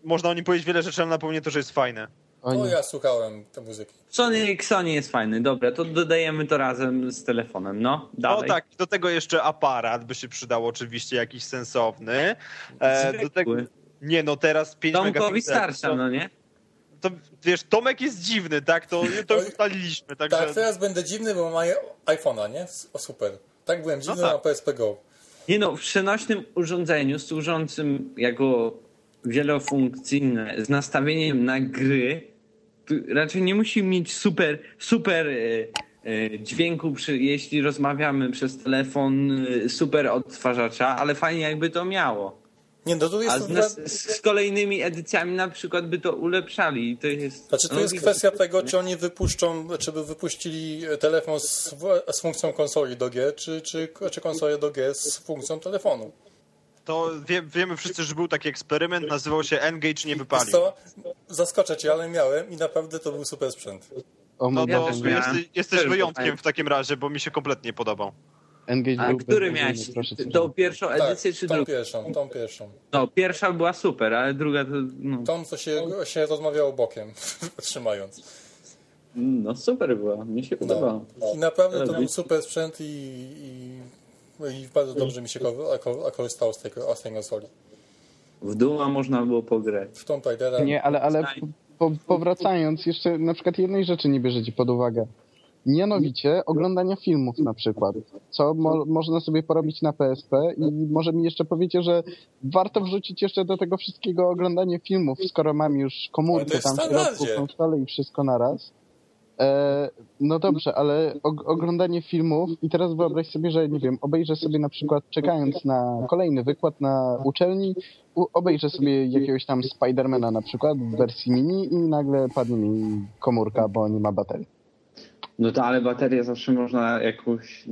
Można o nim powiedzieć wiele rzeczy, ale napomnę to, że jest fajne. O No nie. ja słuchałem tej muzyki. Sony Ericssonie jest fajny, dobra, to dodajemy to razem z telefonem, no, dalej. O tak, do tego jeszcze aparat by się przydał oczywiście jakiś sensowny. E, do tego, nie no, teraz 5 Tomkowi starcza, no nie? To, wiesz, Tomek jest dziwny, tak? To, to już ustaliliśmy, także... Tak, teraz będę dziwny, bo mam iPhone'a, nie? O super. Tak byłem dziwny tak. na PSP Go. Nie no, w przenośnym urządzeniu służącym jako wielofunkcyjne z nastawieniem na gry raczej nie musi mieć super, super e, e, dźwięku, przy, jeśli rozmawiamy przez telefon, e, super odtwarzacza, ale fajnie jakby to miało. Nie, no tu A jest... z, nas, z kolejnymi edycjami na przykład by to ulepszali i to jest... Znaczy to no, jest kwestia tego, czy oni wypuszczą, czy by wypuścili telefon z, z funkcją konsoli do G, czy, czy, czy konsolę do G z funkcją telefonu. To wie, wiemy wszyscy, że był taki eksperyment, nazywał się Engage nie wypalił. co? Zaskoczę cię, ale miałem i naprawdę to był super sprzęt. O No to jesteś, jesteś wyjątkiem w takim razie, bo mi się kompletnie podobał. Engage A który miałeś? Tą pierwszą Tak, edycję czy tą drugą? pierwszą, tą pierwszą. No, pierwsza była super, ale druga to... No, Tą, co się, się rozmawiało bokiem, (laughs) trzymając. no super była, mi się podobało. No. I naprawdę to był super sprzęt i, i, i bardzo dobrze mi się ko- ko- korzystało z tej, z tej konsoli. W Duma można było pograć. W Tomb Raidera Nie, ale, ale po, powracając, jeszcze na przykład jednej rzeczy nie bierzecie pod uwagę. Mianowicie oglądania filmów na przykład, co mo, można sobie porobić na PSP i może mi jeszcze powiecie, że warto wrzucić jeszcze do tego wszystkiego oglądanie filmów, skoro mam już komórkę tam w środku, konsolę i wszystko naraz. E, no dobrze, ale og- oglądanie filmów i teraz wyobraź sobie, że nie wiem, obejrzę sobie na przykład czekając na kolejny wykład na uczelni, obejrzę sobie jakiegoś tam Spidermana na przykład w wersji mini i nagle padnie mi komórka, bo nie ma baterii. No to ale baterię zawsze można jakąś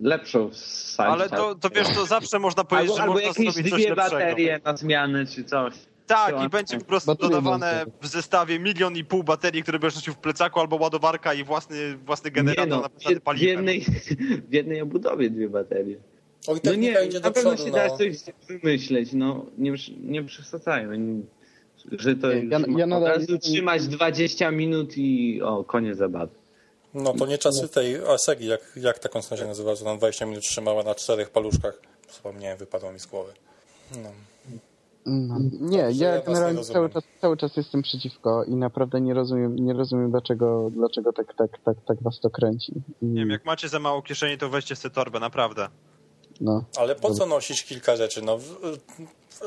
lepszą wsadzić. Ale to, to wiesz, to zawsze można powiedzieć, albo, że albo można jakieś zrobić coś dwie lepszego. baterie na zmianę czy coś. Tak, i będzie po prostu Baterie dodawane w zestawie milion i pół baterii, które będziesz nosił w plecaku, albo ładowarka i własny, własny generator nie no, napędzany w, paliwem. jednej, (laughs) w jednej obudowie dwie baterie. O, i No nie, idzie na pewno przodu. się da No. coś wymyśleć, no nie, nie przesadzają. Nie- Że to Nie, ja- ja od razu jestem- trzymać 20 minut i o, koniec zabawy. no to nie czasy tej Asegi, jak, jak ta konsola się nazywa, co tam 20 minut trzymała na czterech paluszkach. Wspomniałem, wypadło mi z głowy. No. No, nie, Dobrze, ja nie generalnie cały czas, cały czas jestem przeciwko i naprawdę nie rozumiem, nie rozumiem dlaczego, dlaczego tak, tak, tak, tak was to kręci. I, Nie wiem, jak macie za mało kieszeni, to weźcie sobie torbę, naprawdę. no. Ale po co nosić kilka rzeczy? No,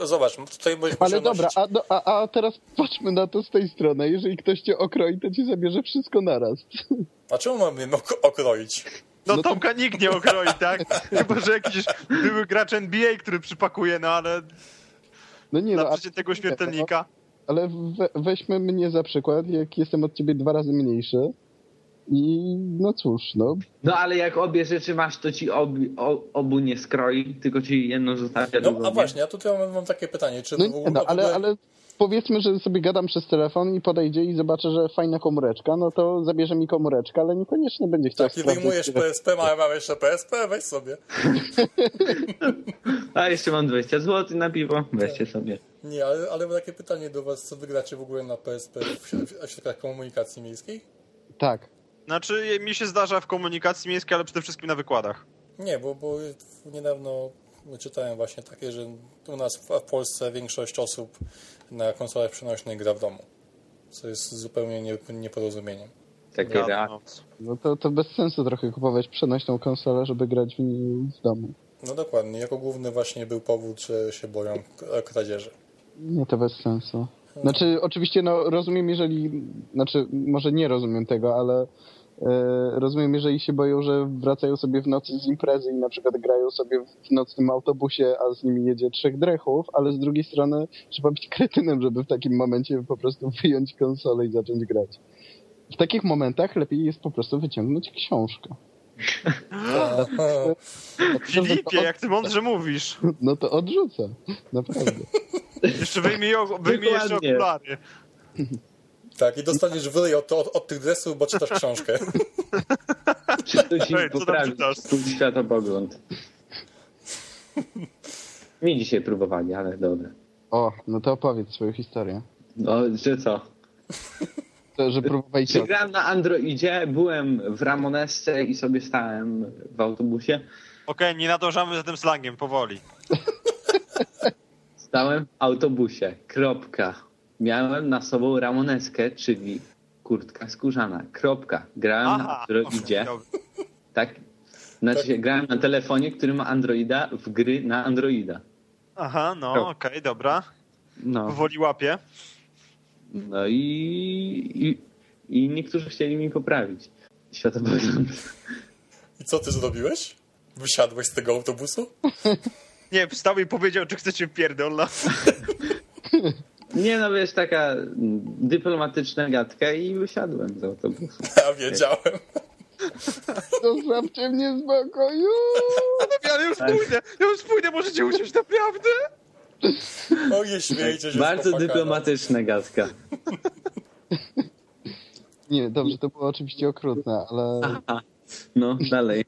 zobacz, tutaj będziesz Ale dobra, nosić... a, do, a, a teraz patrzmy na to z tej strony. Jeżeli ktoś cię okroi, to ci zabierze wszystko naraz. A czemu mamy ok- okroić? No, No to- Tomka nikt nie okroi, tak? Chyba, że jakiś były gracz NBA, który przypakuje, no ale No nie dla no, a, przeciętnego śmiertelnika. ale we, weźmy mnie za przykład, jak jestem od ciebie dwa razy mniejszy. I no cóż, no. No ale jak obie rzeczy masz, to ci obi, o, obu nie skroi, tylko ci jedną zostawia, No, a nie. właśnie, a tutaj mam, mam takie pytanie, czy No w ogóle... no, w ogóle- ale, ale powiedzmy, że sobie gadam przez telefon i podejdzie i zobaczę, że fajna komóreczka, no to zabierze mi komóreczkę, ale niekoniecznie będzie chciał Tak, i wyjmujesz PSP, mam, mam jeszcze PSP, weź sobie. (laughs) A jeszcze mam 20 zł na piwo, weźcie sobie. Nie, ale, ale mam takie pytanie do was, co wygracie w ogóle na PSP w, w, w środkach komunikacji miejskiej? Tak. Znaczy, mi się zdarza w komunikacji miejskiej, ale przede wszystkim na wykładach. Nie, bo, bo niedawno czytałem właśnie takie, że u nas w Polsce większość osób na konsolach przenośnych gra w domu. Co jest zupełnie nie, nieporozumieniem. Takie Ja, reakcje. no. No to, to bez sensu trochę kupować przenośną konsolę, żeby grać w, w domu. No dokładnie, jako główny właśnie był powód, że się boją kradzieży. Nie, to bez sensu. Znaczy, oczywiście, no, rozumiem, jeżeli, znaczy, może nie rozumiem tego, ale rozumiem, jeżeli się boją, że wracają sobie w nocy z imprezy i na przykład grają sobie w nocnym autobusie, a z nimi jedzie trzech drechów, ale z drugiej strony trzeba być kretynem, żeby w takim momencie po prostu wyjąć konsolę i zacząć grać. W takich momentach lepiej jest po prostu wyciągnąć książkę. (laughs) Filipie, jak ty mądrze mówisz. No to odrzucę, naprawdę. Jeszcze wyjmij, wyjmij jeszcze okulary. Tak, i dostaniesz wylej od, od, od tych dresów, bo czytasz książkę. Czy ktoś im Ej, co tam poprawi światopogląd? Mi dzisiaj próbowali, ale dobra. O, no to opowiedz swoją historię. No, że co? To, że próbowali grałem na Androidzie, byłem w Ramonesce i sobie stałem w autobusie. Okej, nie nadążamy za tym slangiem, powoli. Stałem w autobusie. Kropka. Miałem na sobą Ramoneskę, czyli kurtka skórzana. Kropka. Grałem na Androidzie. Tak? Znaczy się, grałem na telefonie, który ma Androida w gry na Androida. Aha, no, okej, dobra. No, Powoli łapię. no i, i, i niektórzy chcieli mi poprawić światopogląd. I co ty zrobiłeś? Wysiadłeś z tego autobusu? (laughs) Nie, wstał i powiedział, czy chcecie pierdolna. (laughs) Nie no, wiesz, taka dyplomatyczna gadka i wysiadłem z autobusu. (laughs) Ja wiedziałem. Zostawcie mnie z pokoju! Ja (laughs) już pójdę, ja już pójdę, możecie usiąść naprawdę? O, nie śmiejcie się Bardzo dyplomatyczna gadka. Nie, dobrze, to było oczywiście okrutne, ale, Aha. No, dalej.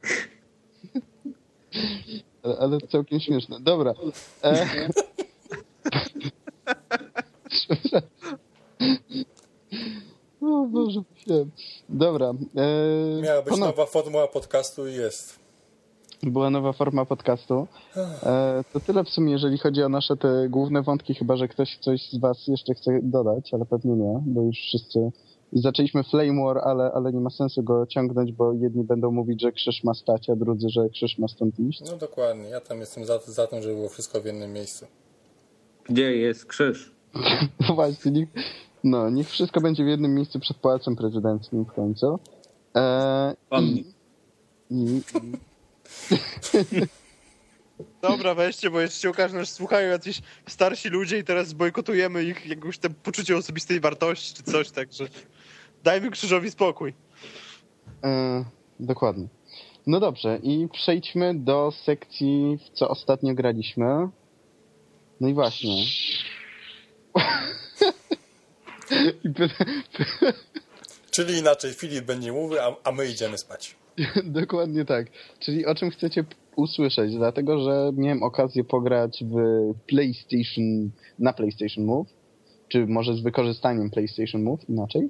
ale, ale całkiem śmieszne. Dobra. E... (laughs) (laughs) O Boże, się. Dobra. E... Miała być ponownie. nowa formuła podcastu i jest. była nowa forma podcastu. E, to tyle w sumie, jeżeli chodzi o nasze te główne wątki, chyba że ktoś coś z was jeszcze chce dodać, ale pewnie nie, bo już wszyscy zaczęliśmy Flame War, ale, ale nie ma sensu go ciągnąć, bo jedni będą mówić, że krzyż ma stać, a drudzy, że krzyż ma stąd iść. No dokładnie, ja tam jestem za, za tym, żeby było wszystko w jednym miejscu. Gdzie jest krzyż? (laughs) No właśnie, niech, no, niech wszystko będzie w jednym miejscu przed pałacem prezydenckim w końcu. E, Pomnij. i, i, (laughs) Dobra, weźcie, bo jeszcze się okaże, że nas słuchają jacyś starsi ludzie i teraz bojkotujemy ich jakąś tam poczucie osobistej wartości czy coś, także dajmy krzyżowi spokój. E, dokładnie. No dobrze, i przejdźmy do sekcji, w co ostatnio graliśmy. No i właśnie. Czyli inaczej, Filip będzie mówił, a, a my idziemy spać. (laughs) Dokładnie tak. Czyli o czym chcecie usłyszeć? Dlatego, że miałem okazję pograć w PlayStation, na PlayStation Move, czy może z wykorzystaniem PlayStation Move, inaczej.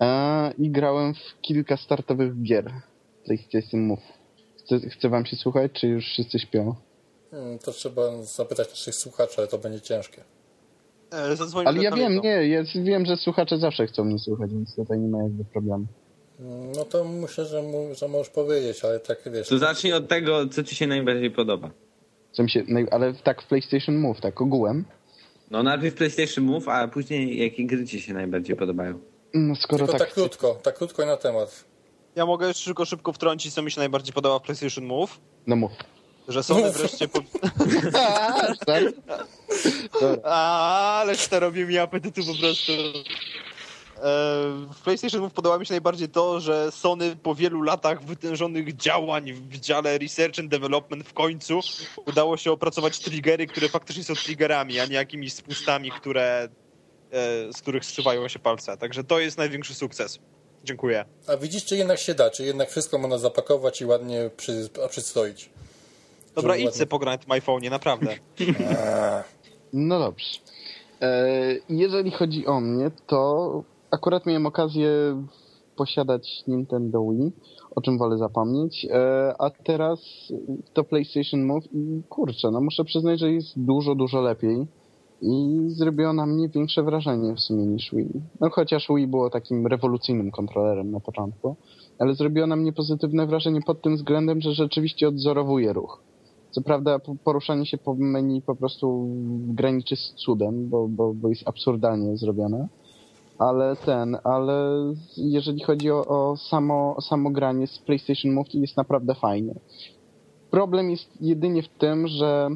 E, I grałem w kilka startowych gier PlayStation Move. Chce, chce wam się słuchać, czy już wszyscy śpią? Hmm, to trzeba zapytać naszych słuchaczy, ale to będzie ciężkie. E, Ale ja wiem, nie, ja wiem, że słuchacze zawsze chcą mnie słuchać, więc tutaj nie ma jakby problemu. No to myślę, że, mu, że możesz powiedzieć, ale tak wiesz. To zacznij od tego, co ci się najbardziej podoba. Co mi się, ale tak w PlayStation Move, tak ogółem. No najpierw PlayStation Move, a później jakie gry ci się najbardziej podobają. No skoro Tylko tak, tak krótko, tak krótko i na temat. Ja mogę jeszcze tylko szybko wtrącić, co mi się najbardziej podoba w PlayStation Move. no mów. Że Sony wreszcie... Po... (laughs) Tak? A, ależ to robi mi apetytu po prostu. E, W PlayStation Move podoba mi się najbardziej to, że Sony po wielu latach wytężonych działań w dziale Research and Development w końcu udało się opracować triggery, które faktycznie są triggerami, a nie jakimiś spustami, które, e, z których strzywają się palce. Także to jest największy sukces. Dziękuję. A widzisz, czy jednak się da, czy jednak wszystko można zapakować i ładnie przy, a przystroić. Dobra, idź se pograć na iPhone'ie, naprawdę. A, No dobrze. E, jeżeli chodzi o mnie, to akurat miałem okazję posiadać Nintendo Wii, o czym wolę zapomnieć, e, a teraz to PlayStation Move i kurczę, no muszę przyznać, że jest dużo, dużo lepiej. i zrobiło na mnie większe wrażenie w sumie niż Wii. No chociaż Wii było takim rewolucyjnym kontrolerem na początku, ale zrobiło na mnie pozytywne wrażenie pod tym względem, że rzeczywiście odzorowuje ruch. Co prawda poruszanie się po menu po prostu graniczy z cudem, bo, bo, bo jest absurdalnie zrobione, ale ten, ale jeżeli chodzi o, o samo, samo granie z PlayStation Move, jest naprawdę fajnie. Problem jest jedynie w tym, że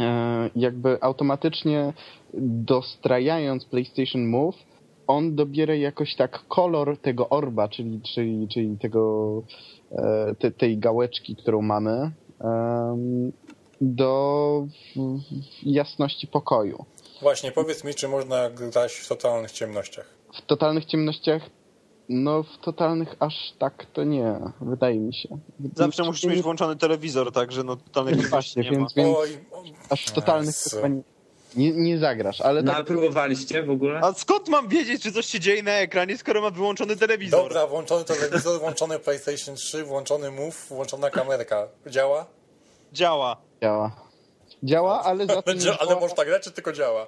e, jakby automatycznie dostrajając PlayStation Move, on dobiera jakoś tak kolor tego orba, czyli, czyli, czyli tego, e, te, tej gałeczki, którą mamy, do jasności pokoju. Właśnie, powiedz mi, czy można grać w totalnych ciemnościach? W totalnych ciemnościach no w totalnych aż tak to nie, wydaje mi się. Zawsze musisz mieć włączony telewizor, także no totalnych no właśnie, nie więc, ma. Więc Oj, aż w totalnych to nie, nie, nie zagrasz, ale... No, tak... próbowaliście w ogóle? A skąd mam wiedzieć, czy coś się dzieje na ekranie, skoro ma wyłączony telewizor? Dobra, włączony telewizor, włączony PlayStation 3, włączony Move, włączona kamerka. Działa? Działa. Działa. Działa, ale za to (laughs) nie Ale można grać, czy tylko działa?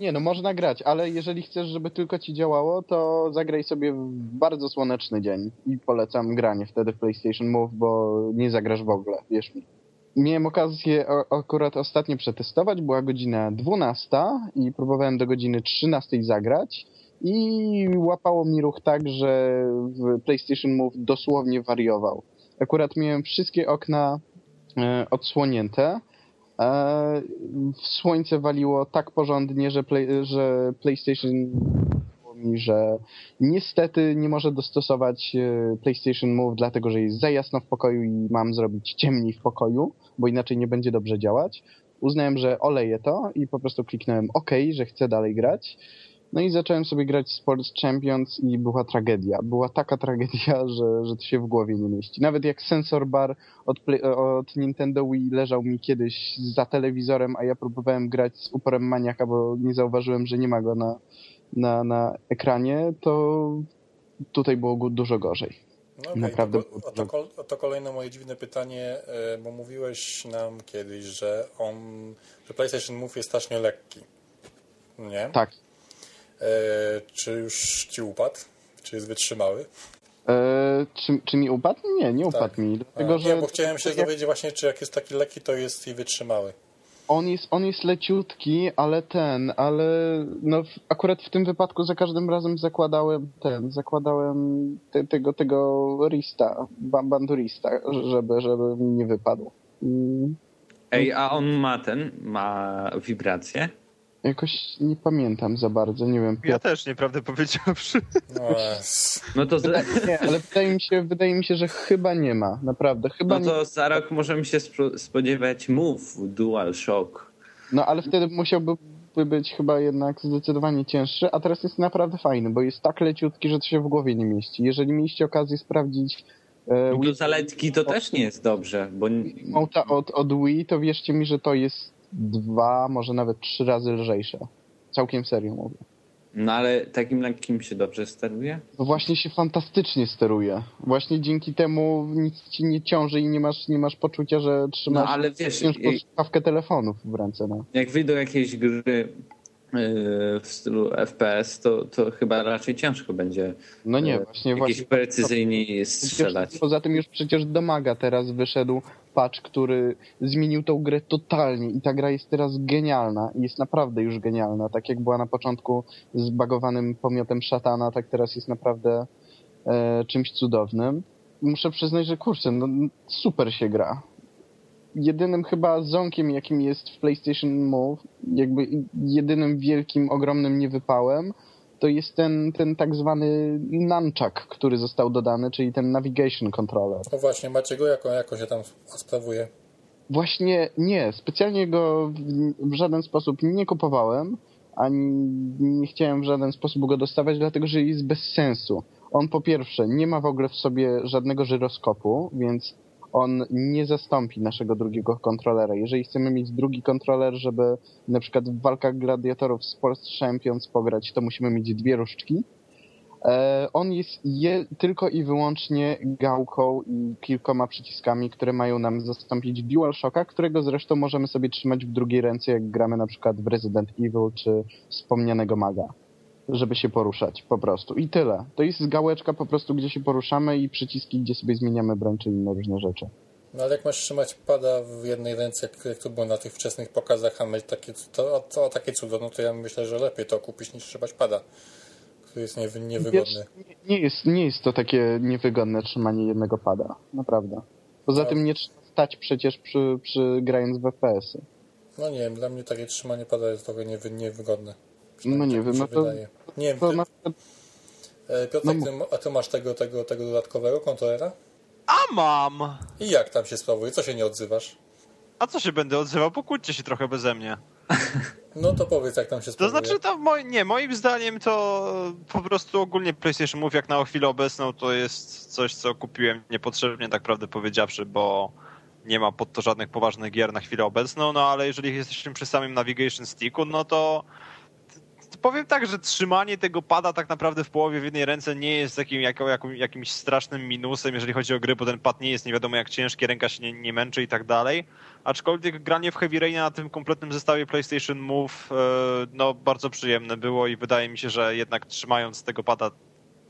Nie, no można grać, ale jeżeli chcesz, żeby tylko ci działało, to zagraj sobie w bardzo słoneczny dzień i polecam granie wtedy w PlayStation Move, bo nie zagrasz w ogóle, wierz mi. Miałem okazję akurat ostatnio przetestować, była godzina 12 i próbowałem do godziny 13 zagrać i łapało mi ruch tak, że PlayStation Move dosłownie wariował. Akurat miałem wszystkie okna e, odsłonięte, e, słońce waliło tak porządnie, że, play, że PlayStation mi, że niestety nie może dostosować e, PlayStation Move, dlatego że jest za jasno w pokoju i mam zrobić ciemniej w pokoju, bo inaczej nie będzie dobrze działać. Uznałem, że oleję to i po prostu kliknąłem OK, że chcę dalej grać. No i zacząłem sobie grać Sports Champions i była tragedia. Była taka (laughs) tragedia, że, że to się w głowie nie mieści. Nawet jak sensor bar od, od Nintendo Wii leżał mi kiedyś za telewizorem, a ja próbowałem grać z uporem maniaka, bo nie zauważyłem, że nie ma go na, na, na ekranie, to tutaj było dużo gorzej. No okay, Naprawdę. To, to, to, kolejne moje dziwne pytanie, e, bo mówiłeś nam kiedyś, że on, że PlayStation Move jest strasznie lekki. Nie? Tak. E, czy już ci upadł? Czy jest wytrzymały? E, czy, czy mi upadł? Nie, nie upadł tak. mi. Dlatego, A, że nie, bo chciałem się dowiedzieć właśnie, czy jak jest taki lekki, to jest i wytrzymały on jest, on jest leciutki, ale ten, ale no akurat w tym wypadku za każdym razem zakładałem ten, zakładałem te, tego, tego rista, bandurista, żeby, żeby nie wypadł. Mm. Ej, a on ma ten, ma wibrację? Jakoś nie pamiętam za bardzo, nie wiem. Ja też, nieprawdę powiedziawszy. No, no to... Nie, ale wydaje mi, się, wydaje mi się, że chyba nie ma, naprawdę. Chyba no to nie... za rok możemy się spodziewać Move Dual Shock. No ale wtedy musiałby być chyba jednak zdecydowanie cięższy, a teraz jest naprawdę fajny, bo jest tak leciutki, że to się w głowie nie mieści. Jeżeli mieliście okazję sprawdzić e, do zaletki to też nie jest dobrze, bo... Od, od Wii to wierzcie mi, że to jest dwa, może nawet trzy razy lżejsze. Całkiem serio mówię. No ale takim lekkim się dobrze steruje? No właśnie się fantastycznie steruje. Właśnie dzięki temu nic ci nie ciąży i nie masz, nie masz poczucia, że trzymasz no, ale wiesz, słuchawkę telefonów w ręce. No. Jak wyjdą jakieś gry w stylu FPS, to, to chyba raczej ciężko będzie no nie, właśnie, jakieś właśnie, precyzyjniej strzelać. Poza tym już przecież domaga teraz wyszedł patch, który zmienił tą grę totalnie i ta gra jest teraz genialna i jest naprawdę już genialna. Tak jak była na początku z bagowanym pomiotem szatana, tak teraz jest naprawdę e, czymś cudownym. Muszę przyznać, że kurczę, no, super się gra jedynym chyba ząkiem, jakim jest w PlayStation Move, jakby jedynym wielkim, ogromnym niewypałem, to jest ten, ten tak zwany nunchuck, który został dodany, czyli ten navigation controller. No właśnie, macie go jako, jako się tam sprawuje? Właśnie nie, specjalnie go w, w żaden sposób nie kupowałem, ani nie chciałem w żaden sposób go dostawać, dlatego że jest bez sensu. On po pierwsze nie ma w ogóle w sobie żadnego żyroskopu, więc on nie zastąpi naszego drugiego kontrolera. Jeżeli chcemy mieć drugi kontroler, żeby na przykład w walkach gladiatorów Sports Champions pograć, to musimy mieć dwie różdżki. E, on jest je, tylko i wyłącznie gałką i kilkoma przyciskami, które mają nam zastąpić DualShocka, którego zresztą możemy sobie trzymać w drugiej ręce, jak gramy na przykład w Resident Evil czy wspomnianego Maga, żeby się poruszać po prostu. I tyle. To jest gałeczka po prostu, gdzie się poruszamy i przyciski, gdzie sobie zmieniamy broń czy inne różne rzeczy. No ale jak masz trzymać pada w jednej ręce, jak, jak to było na tych wczesnych pokazach, a mieć takie, to, to, takie cudo, no to ja myślę, że lepiej to kupić niż trzymać pada, który jest nie, niewygodny. Wiesz, nie, jest, nie jest to takie niewygodne trzymanie jednego pada, naprawdę. Poza No. tym nie trzeba stać przecież przy, przy grając w FPS-y. No nie wiem, dla mnie takie trzymanie pada jest trochę niewy, niewygodne. No nie tak wiem, no to, wydaje. Nie wiem, to ty, na, e, Piotrek, no a ty masz tego, tego, tego dodatkowego kontrolera? A mam! I jak tam się sprawuje? Co się nie odzywasz? A co się będę odzywał? Pokłóćcie się trochę beze mnie. (laughs) No to powiedz, jak tam się To sprawuje. znaczy, to moi, nie, moim zdaniem to po prostu ogólnie PlayStation Move jak na chwilę obecną to jest coś, co kupiłem niepotrzebnie, tak prawdę powiedziawszy, bo nie ma pod to żadnych poważnych gier na chwilę obecną, no ale jeżeli jesteśmy przy samym Navigation Sticku, no to, to powiem tak, że trzymanie tego pada tak naprawdę w połowie w jednej ręce nie jest takim jaką- jakimś strasznym minusem, jeżeli chodzi o gry, bo ten pad nie jest nie wiadomo jak ciężki, ręka się nie, nie męczy i tak dalej. Aczkolwiek granie w Heavy Rainie na tym kompletnym zestawie PlayStation Move e, no bardzo przyjemne było i wydaje mi się, że jednak trzymając tego pada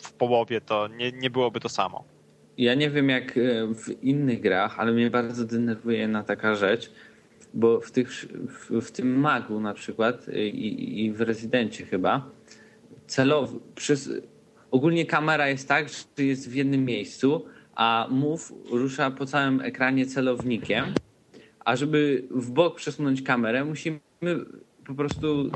w połowie to nie, nie byłoby to samo. Ja nie wiem jak e, w innych grach, ale mnie bardzo denerwuje jedna taka rzecz, bo w, tych, w, w tym magu na przykład i, i w rezydencie chyba celow, przez, ogólnie kamera jest tak, że jest w jednym miejscu, a move rusza po całym ekranie celownikiem, a żeby w bok przesunąć kamerę, musimy po prostu y,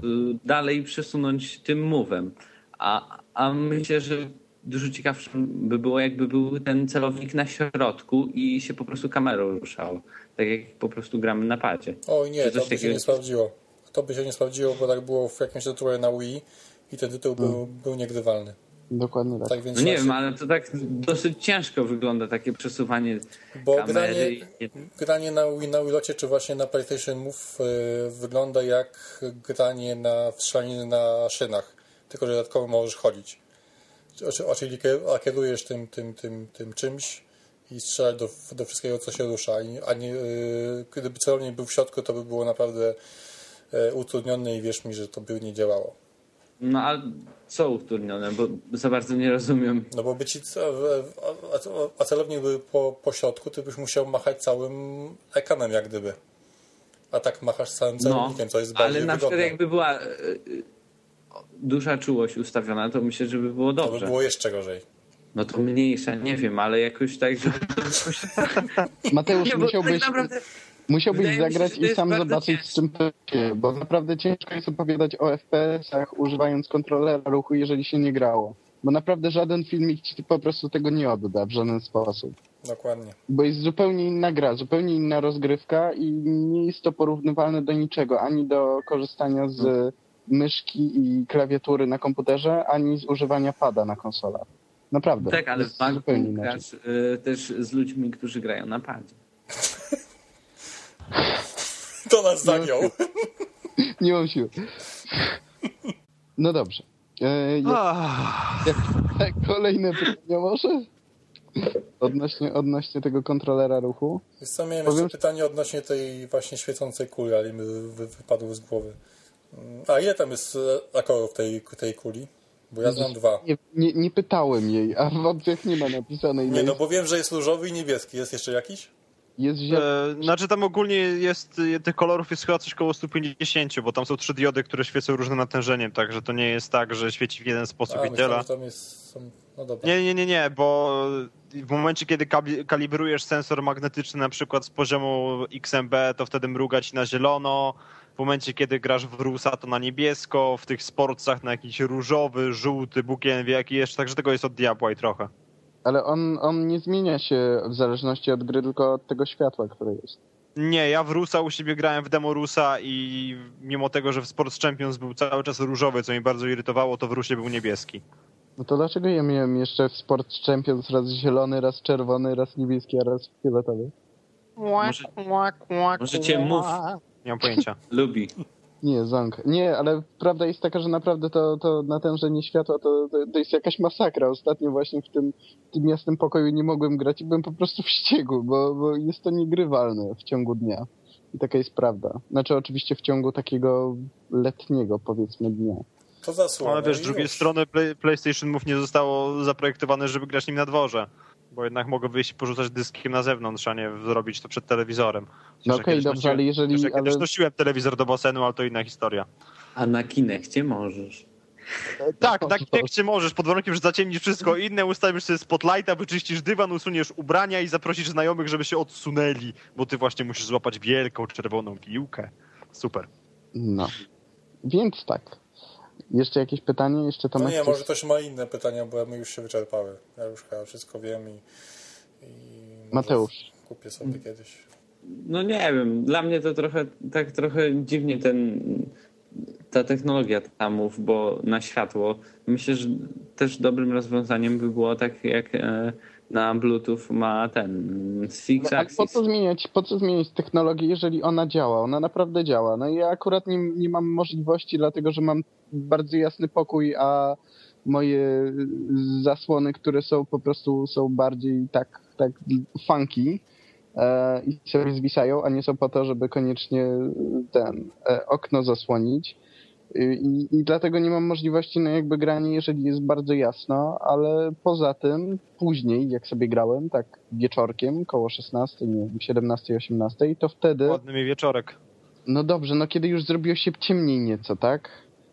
dalej przesunąć tym move'em. A, a myślę, że dużo ciekawsze by było, jakby był ten celownik na środku i się po prostu kamerą ruszało. Tak jak po prostu gramy na padzie. Oj nie, to by się nie sprawdziło. To by się nie sprawdziło, bo tak było w jakimś tytule na Wii i ten tytuł był, był niegrywalny. dokładnie tak. Tak więc No nie właśnie- wiem, ale to tak dosyć ciężko wygląda takie przesuwanie Bo kamery. granie, i- granie na, Wii- na Wilocie czy właśnie na PlayStation Move y, wygląda jak granie na w strzelaniny na szynach, tylko że dodatkowo możesz chodzić. A kierujesz tym, tym, tym, tym czymś i strzelać do, do wszystkiego, co się rusza. A nie, y, gdyby celownik był w środku, to by było naprawdę y, utrudnione i wierz mi, że to by nie działało. No a co utrudnione, bo za bardzo nie rozumiem. No bo by ci, a, celownik był po, po środku, ty byś musiał machać całym ekranem jak gdyby. A tak machasz całym No, celownikiem, co jest bardziej ale na przykład wygodne. jakby była e, e, duża czułość ustawiona, to myślę, że by było To by dobrze. było jeszcze gorzej. No to mniejsza, nie wiem, ale jakoś tak. (laughs) Mateusz, Nie, bo musiałbyś, tak naprawdę musiałbyś wydaje się, zagrać to i sam zobaczyć, z czym to się, bo naprawdę ciężko jest opowiadać o FPS-ach używając kontrolera ruchu, jeżeli się nie grało. Bo naprawdę żaden filmik ci po prostu tego nie odda w żaden sposób. Dokładnie. Bo jest zupełnie inna gra, zupełnie inna rozgrywka i nie jest to porównywalne do niczego, ani do korzystania z myszki i klawiatury na komputerze, ani z używania pada na konsolach. Naprawdę. Tak, ale w inaczej. grasz e, też z ludźmi, którzy grają na padzie. To nas zagiął. Nie mam siły. No dobrze. E, jak, Ach, jak, jak kolejne pytania może? Odnośnie, odnośnie tego kontrolera ruchu. Wiesz co, miałem Powiem- jeszcze pytanie odnośnie tej właśnie świecącej kuli, ale mi wy, wy, wypadło z głowy. A ile tam jest e, akorów tej, tej kuli? Bo ja znam dwa. Nie, nie, nie pytałem jej, a w opcjach nie ma napisanej. Nie, no jest, bo wiem, że jest różowy i niebieski. Jest jeszcze jakiś? jest zielony. e, znaczy tam ogólnie jest, e, tych kolorów jest chyba coś koło 150, bo tam są trzy diody, które świecą różnym natężeniem, także to nie jest tak, że świeci w jeden sposób A, i tyle. że tam jest... Są... No dobra. Nie, nie, nie, nie, bo w momencie, kiedy kalibrujesz sensor magnetyczny na przykład z poziomu XMB, to wtedy mruga ci na zielono. W momencie, kiedy grasz w Rusa, to na niebiesko. W tych sportsach na jakiś różowy, żółty, wie jaki jeszcze. Także tego jest od diabła i trochę. Ale on, on nie zmienia się w zależności od gry, tylko od tego światła, które jest. Nie, ja w Rusa u siebie grałem w demo Rusa i mimo tego, że w Sports Champions był cały czas różowy, co mnie bardzo irytowało, to w Rusie był niebieski. No to dlaczego ja miałem jeszcze w Sport Champions raz zielony, raz czerwony, raz niebieski, a raz fioletowy? Może, może cię mów Nie mam pojęcia. (laughs) lubi. Nie, Zonk. Nie, ale prawda jest taka, że naprawdę to, to natężenie światła to, to, to jest jakaś masakra. Ostatnio właśnie w tym, w tym jasnym pokoju nie mogłem grać i byłem po prostu wściekły, bo, bo jest to niegrywalne w ciągu dnia. I taka jest prawda. Znaczy oczywiście w ciągu takiego letniego, powiedzmy, dnia. To zasłona. Ale wiesz, z drugiej już. strony Play, PlayStation Move nie zostało zaprojektowane, żeby grać nim na dworze. Bo jednak mogę wyjść i porzucać dyskiem na zewnątrz, a nie zrobić to przed telewizorem. No okej, kiedyś dobrze, nosiłem- ale jeżeli... Ja Ale... nosiłem telewizor do basenu, ale to inna historia. A na Kinechcie możesz. Tak, tak jak cię możesz, pod warunkiem, że zaciemnisz wszystko inne, ustawisz sobie spotlighta, wyczyścisz dywan, usuniesz ubrania i zaprosisz znajomych, żeby się odsunęli, bo ty właśnie musisz złapać wielką czerwoną piłkę. Super. No. Więc tak. Jeszcze jakieś pytanie? Jeszcze No nie, może ktoś ma inne pytania, bo my już się wyczerpały. Ja już chyba wszystko wiem i... i Mateusz. Kupię sobie kiedyś. No nie wiem, dla mnie to trochę tak trochę dziwnie ten ta technologia tamów, bo na światło. Myślę, że też dobrym rozwiązaniem by było tak jak e, na Bluetooth ma ten Six No, ale po co, zmieniać, po co zmieniać technologię, jeżeli ona działa? Ona naprawdę działa. No i ja akurat nie, nie mam możliwości, dlatego że mam bardzo jasny pokój, a moje zasłony, które są po prostu są bardziej tak, tak funky e, i sobie zwisają, a nie są po to, żeby koniecznie ten e, okno zasłonić. I, I dlatego nie mam możliwości na jakby granie, jeżeli jest bardzo jasno, ale poza tym później, jak sobie grałem, tak wieczorkiem, koło 16, nie wiem, 17, 18, to wtedy, Ładny mi wieczorek. no dobrze, no kiedy już zrobiło się ciemniej nieco, tak?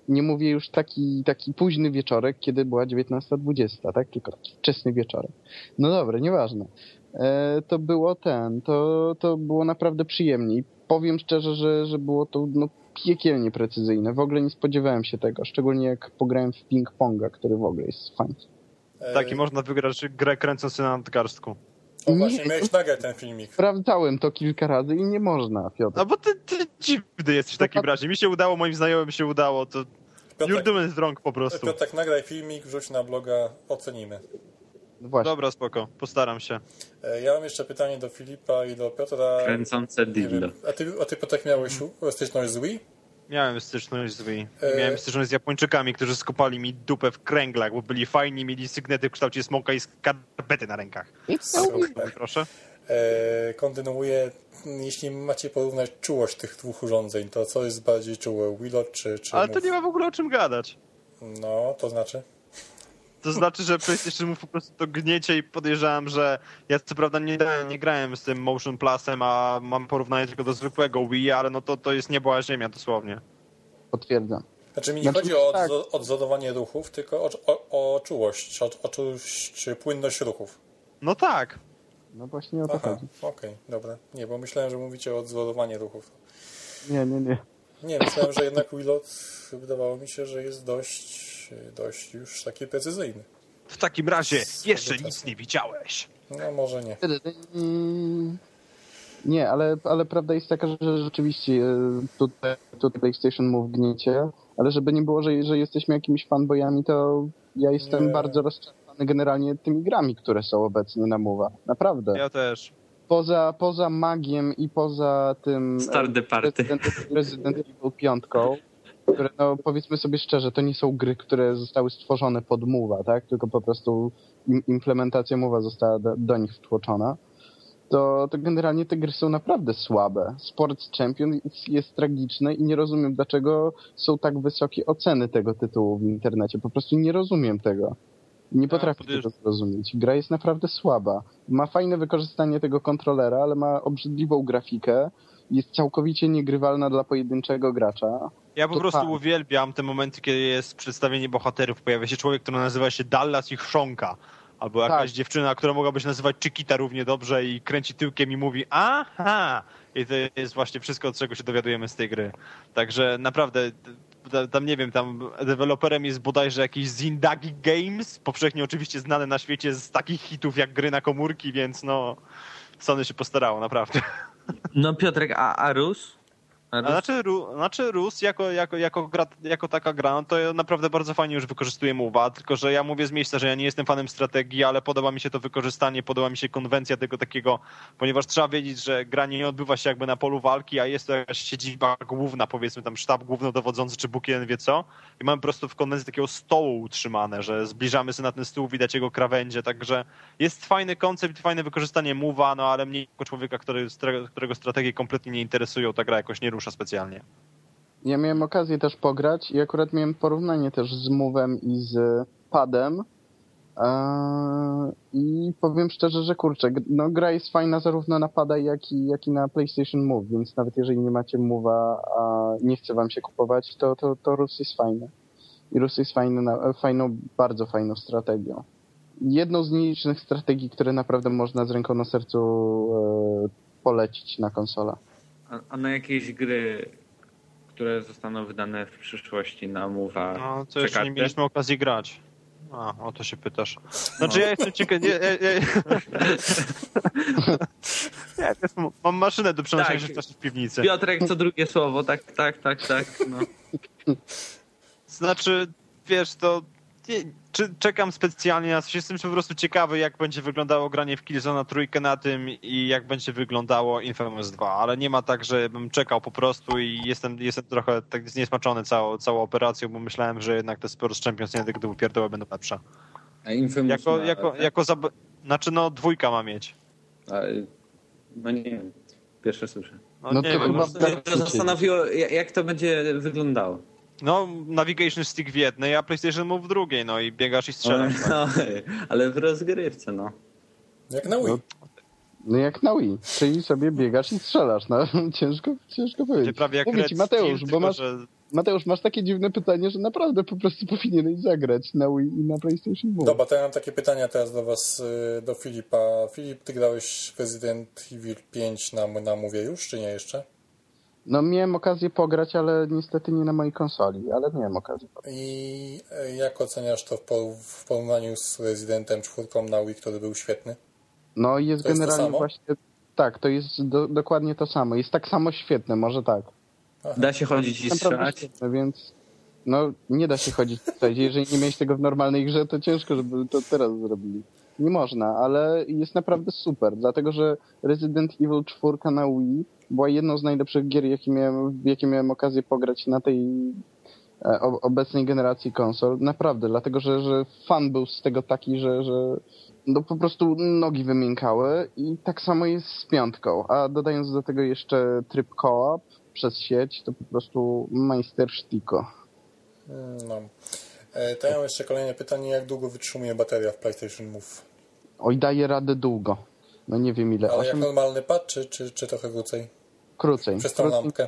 Nie mówię już taki, taki późny wieczorek, kiedy była 19.20, tak? Tylko taki wczesny wieczorek. No dobra, nieważne. E, to było ten, to, to było naprawdę przyjemniej. Powiem szczerze, że, że było to no, piekielnie precyzyjne. W ogóle nie spodziewałem się tego, szczególnie jak pograłem w ping-ponga, który w ogóle jest fajny. E, Tak, i można wygrać grę kręcąc się na nadgarstku. O, właśnie, Nie. miałeś ten filmik. Sprawdzałem to kilka razy i nie można, Piotr. A bo ty, ty dziwny jesteś w takim razie. Mi się udało, moim znajomym się udało, to you're Piotrek, doing wrong po prostu. Piotrek, nagraj filmik, wrzuć na bloga, ocenimy. No Właśnie. Dobra, spoko, postaram się. E, Ja mam jeszcze pytanie do Filipa i do Piotra. Kręcące dildo. a ty, a ty Piotrek miałeś styczność z Wii? Miałem styczność z Wii. E- Miałem styczność z Japończykami, którzy skopali mi dupę w kręglach, bo byli fajni, mieli sygnety w kształcie smoka i skarpety na rękach. Super. Proszę. E, kontynuuję. Jeśli macie porównać czułość tych dwóch urządzeń, to co jest bardziej czułe? Wilot czy, czy Ale to nie ma w ogóle o czym gadać. No, to znaczy? To znaczy, że PlayStation Move po prostu to gniecie i podejrzewam, że ja co prawda nie, nie grałem z tym Motion Plusem, a mam porównanie tylko do zwykłego Wii, ale no to, to jest niebo a ziemia dosłownie. Potwierdzam. Znaczy mi nie Znaczy, chodzi o tak. odzo- odwzorowanie ruchów, tylko o, o, o czułość, o, o czułość płynność ruchów. No tak. No właśnie o to Aha, chodzi. okej, dobra. Nie, bo myślałem, że mówicie o odzorowaniu ruchów. Nie, nie, nie. Nie, myślałem, że jednak Wilot wydawało mi się, że jest dość, dość już taki precyzyjny. W takim razie jeszcze nic nie widziałeś. No może nie. Mm, Nie, ale, ale prawda jest taka, że rzeczywiście e, tutaj, tutaj PlayStation Move gniecie, ale żeby nie było, że, że jesteśmy jakimiś fanboyami, to ja jestem Nie. bardzo rozczarowany generalnie tymi grami, które są obecnie na Mowa. Naprawdę. Ja też. Poza, poza magiem i poza tym Start the party. Resident, Resident Evil 5, które no powiedzmy sobie szczerze, to nie są gry, które zostały stworzone pod Mowa, tak? Tylko po prostu im, implementacja Mowa została do, do nich wtłoczona. To, to generalnie te gry są naprawdę słabe. Sports Champion jest, tragiczne i nie rozumiem, dlaczego są tak wysokie oceny tego tytułu w internecie. Po prostu nie rozumiem tego. Nie potrafię tego zrozumieć. Gra jest naprawdę słaba. Ma fajne wykorzystanie tego kontrolera, ale ma obrzydliwą grafikę. Jest całkowicie niegrywalna dla pojedynczego gracza. Ja po To prostu tak. uwielbiam te momenty, kiedy jest przedstawienie bohaterów. Pojawia się człowiek, który nazywa się Dallas i chrząka. Albo jakaś Tak. dziewczyna, która mogłaby się nazywać Chiquita równie dobrze i kręci tyłkiem i mówi aha! I to jest właśnie wszystko, od czego się dowiadujemy z tej gry. Także naprawdę, tam nie wiem, tam deweloperem jest bodajże jakiś Zindagi Games, powszechnie oczywiście znany na świecie z takich hitów jak gry na komórki, więc no Sony się postarało, naprawdę. No Piotrek, a Arus? A znaczy, Ru, znaczy Rus jako, jako, jako, gra, jako taka gra, no to naprawdę bardzo fajnie już wykorzystuje MOVA, tylko że ja mówię z miejsca, że ja nie jestem fanem strategii, ale podoba mi się to wykorzystanie, podoba mi się konwencja tego takiego, ponieważ trzeba wiedzieć, że gra nie odbywa się jakby na polu walki, a jest to jakaś siedziba główna, powiedzmy tam sztab głównodowodzący czy jeden wie co. I mamy po prostu w konwencji takiego stołu utrzymane, że zbliżamy się na ten stół, widać jego krawędzie, także jest fajny koncept, fajne wykorzystanie MOVA, no ale mnie jako człowieka, który, którego strategie kompletnie nie interesują, ta gra jakoś nie rusza specjalnie. Ja miałem okazję też pograć i akurat miałem porównanie też z Move'em i z Padem. Eee, I powiem szczerze, że kurczę, no gra jest fajna zarówno na pada, jak i, jak i na PlayStation Move, więc nawet jeżeli nie macie Move'a, a nie chce wam się kupować, to, to, to Rus jest fajny. I Rus jest fajny, na, fajną, bardzo fajną strategią. Jedną z nielicznych strategii, które naprawdę można z ręką na sercu e, polecić na konsolę. A, a na jakieś gry, które zostaną wydane w przyszłości na Mowa. No, to jeszcze nie mieliśmy okazji grać. A, o to się pytasz. Znaczy no. ja jestem ciekaw... Nie, nie, nie. nie, mam maszynę do przenoszenia tak. w piwnicy. Piotrek, co drugie słowo, tak, tak, tak, tak. No. Znaczy, wiesz, to czy czekam specjalnie na coś. Jestem po prostu ciekawy, jak będzie wyglądało granie w Killzone trójkę na tym i jak będzie wyglądało Infamous 2, ale nie ma tak, że bym czekał po prostu i jestem, jestem trochę tak zniesmaczony całą, całą operacją, bo myślałem, że jednak te Spurs Champions nie gdyby pierdoły będą lepsze. A Infamous jako, ma, jako, tak? jako zab... Znaczy no dwójka ma mieć. A, no nie wiem, pierwsze słyszę. No, no nie to wiem, chyba... To zastanowiło, jak to będzie wyglądało. No, Navigation Stick w jednej, a PlayStation Move w drugiej, no i biegasz i strzelasz. (laughs) No, ale w rozgrywce, no. Jak na Wii. No, no jak na Wii, czyli sobie biegasz i strzelasz, no (laughs) ciężko, ciężko powiedzieć. Prawie jak Mówię ci, Mateusz, bo masz, że... Mateusz, masz takie dziwne pytanie, że naprawdę po prostu (laughs) powinieneś zagrać na Wii i na PlayStation Move. Dobra, to ja mam takie pytania teraz do was, y, do Filipa. Filip, ty grałeś Resident Evil 5 na, na Mówię już, czy nie jeszcze? No miałem okazję pograć, ale niestety nie na mojej konsoli, ale miałem okazję pograć. I e, jak oceniasz to w porównaniu z Residentem 4 na Wii, który był świetny? No jest to generalnie jest właśnie... Tak, to jest do, dokładnie to samo. Jest tak samo świetne, może tak. Aha. Da się chodzić i strzelać? Świetne, więc no nie da się chodzić Jeżeli nie miałeś tego w normalnej grze, to ciężko, żeby to teraz zrobili. Nie można, ale jest naprawdę super, dlatego że Resident Evil 4 na Wii była jedną z najlepszych gier, jakie miałem, jakie miałem okazję pograć na tej e, obecnej generacji konsol. Naprawdę, dlatego że, że fan był z tego taki, że, że no po prostu nogi wymiękały i tak samo jest z piątką. A dodając do tego jeszcze tryb co-op przez sieć, to po prostu majstersztiko. No. E, to ja mam jeszcze kolejne pytanie. Jak długo wytrzymuje bateria w PlayStation Move? Oj, daje radę długo. No nie wiem ile. Ale 8... jak normalny pad, czy, czy, czy trochę krócej? Krócej. Przez tą krócej lampkę.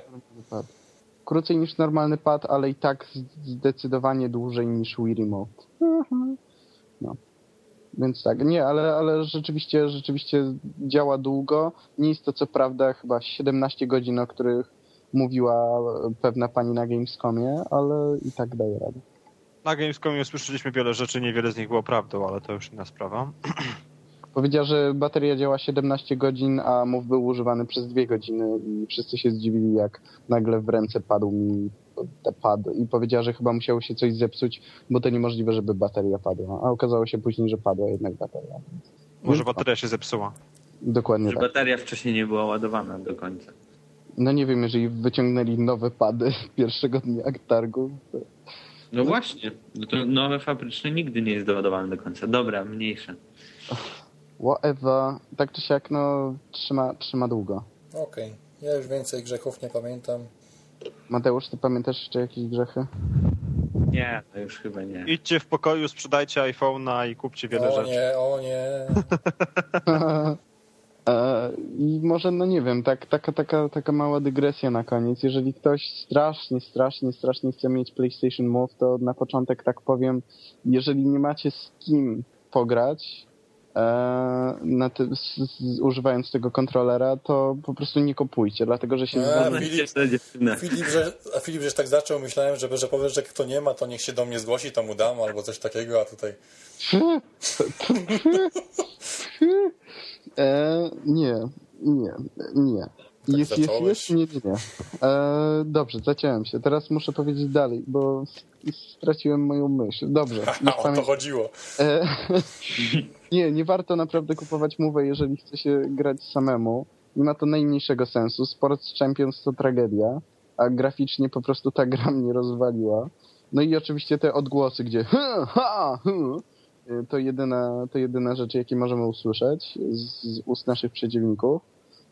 Krócej niż normalny pad, ale i tak zdecydowanie dłużej niż Wii Remote. No. Więc tak, nie, ale, ale rzeczywiście, rzeczywiście działa długo. Nie jest to co prawda chyba 17 godzin, o których mówiła pewna pani na Gamescomie, ale i tak daje radę. Na Gamescomie usłyszeliśmy wiele rzeczy, niewiele z nich było prawdą, ale to już inna sprawa. (clears throat) Powiedziała, że bateria działa 17 godzin, a mów był używany przez 2 godziny i wszyscy się zdziwili, jak nagle w ręce padł mi pad i powiedziała, że chyba musiało się coś zepsuć, bo to niemożliwe, żeby bateria padła. A okazało się później, że padła jednak bateria. Może bateria się zepsuła. Dokładnie że tak. bateria wcześniej nie była ładowana do końca. No nie wiem, jeżeli wyciągnęli nowe pady (laughs) pierwszego dnia targu. To... No właśnie, no to nowe fabryczne nigdy nie jest doładowane do końca. Dobra, mniejsze. (laughs) Whatever. Tak czy siak, no, trzyma, trzyma długo. Okej. Okay. Ja już więcej grzechów nie pamiętam. Mateusz, ty pamiętasz jeszcze jakieś grzechy? Nie, to już chyba nie. Idźcie w pokoju, sprzedajcie iPhone'a i kupcie wiele o rzeczy. O nie, o nie. (laughs) E, I może, no nie wiem, tak, taka, taka, taka mała dygresja na koniec. Jeżeli ktoś strasznie, strasznie, strasznie chce mieć PlayStation Move, to na początek tak powiem, jeżeli nie macie z kim pograć, e, ty, z, z, używając tego kontrolera, to po prostu nie kupujcie, dlatego że się... A, Filip, Filip, że, a Filip, żeś tak zaczął, myślałem, że, że powiesz, że kto nie ma, to niech się do mnie zgłosi, to mu dam, albo coś takiego, a tutaj... (laughs) e, nie, nie, nie. Tak jest, jest, zacząłeś? jest? Nie, nie, nie. E, dobrze, zaciąłem się. Teraz muszę powiedzieć dalej, bo straciłem moją myśl. Dobrze, (laughs) już A o to chodziło. E, (laughs) nie, nie warto naprawdę kupować mówę, jeżeli chce się grać samemu. Nie ma to najmniejszego sensu. Sports Champions to tragedia, a graficznie po prostu ta gra mnie rozwaliła. No i oczywiście te odgłosy, gdzie ha, ha, e, to jedyna, to jedyna rzecz, jakie możemy usłyszeć z, z ust naszych przeciwników.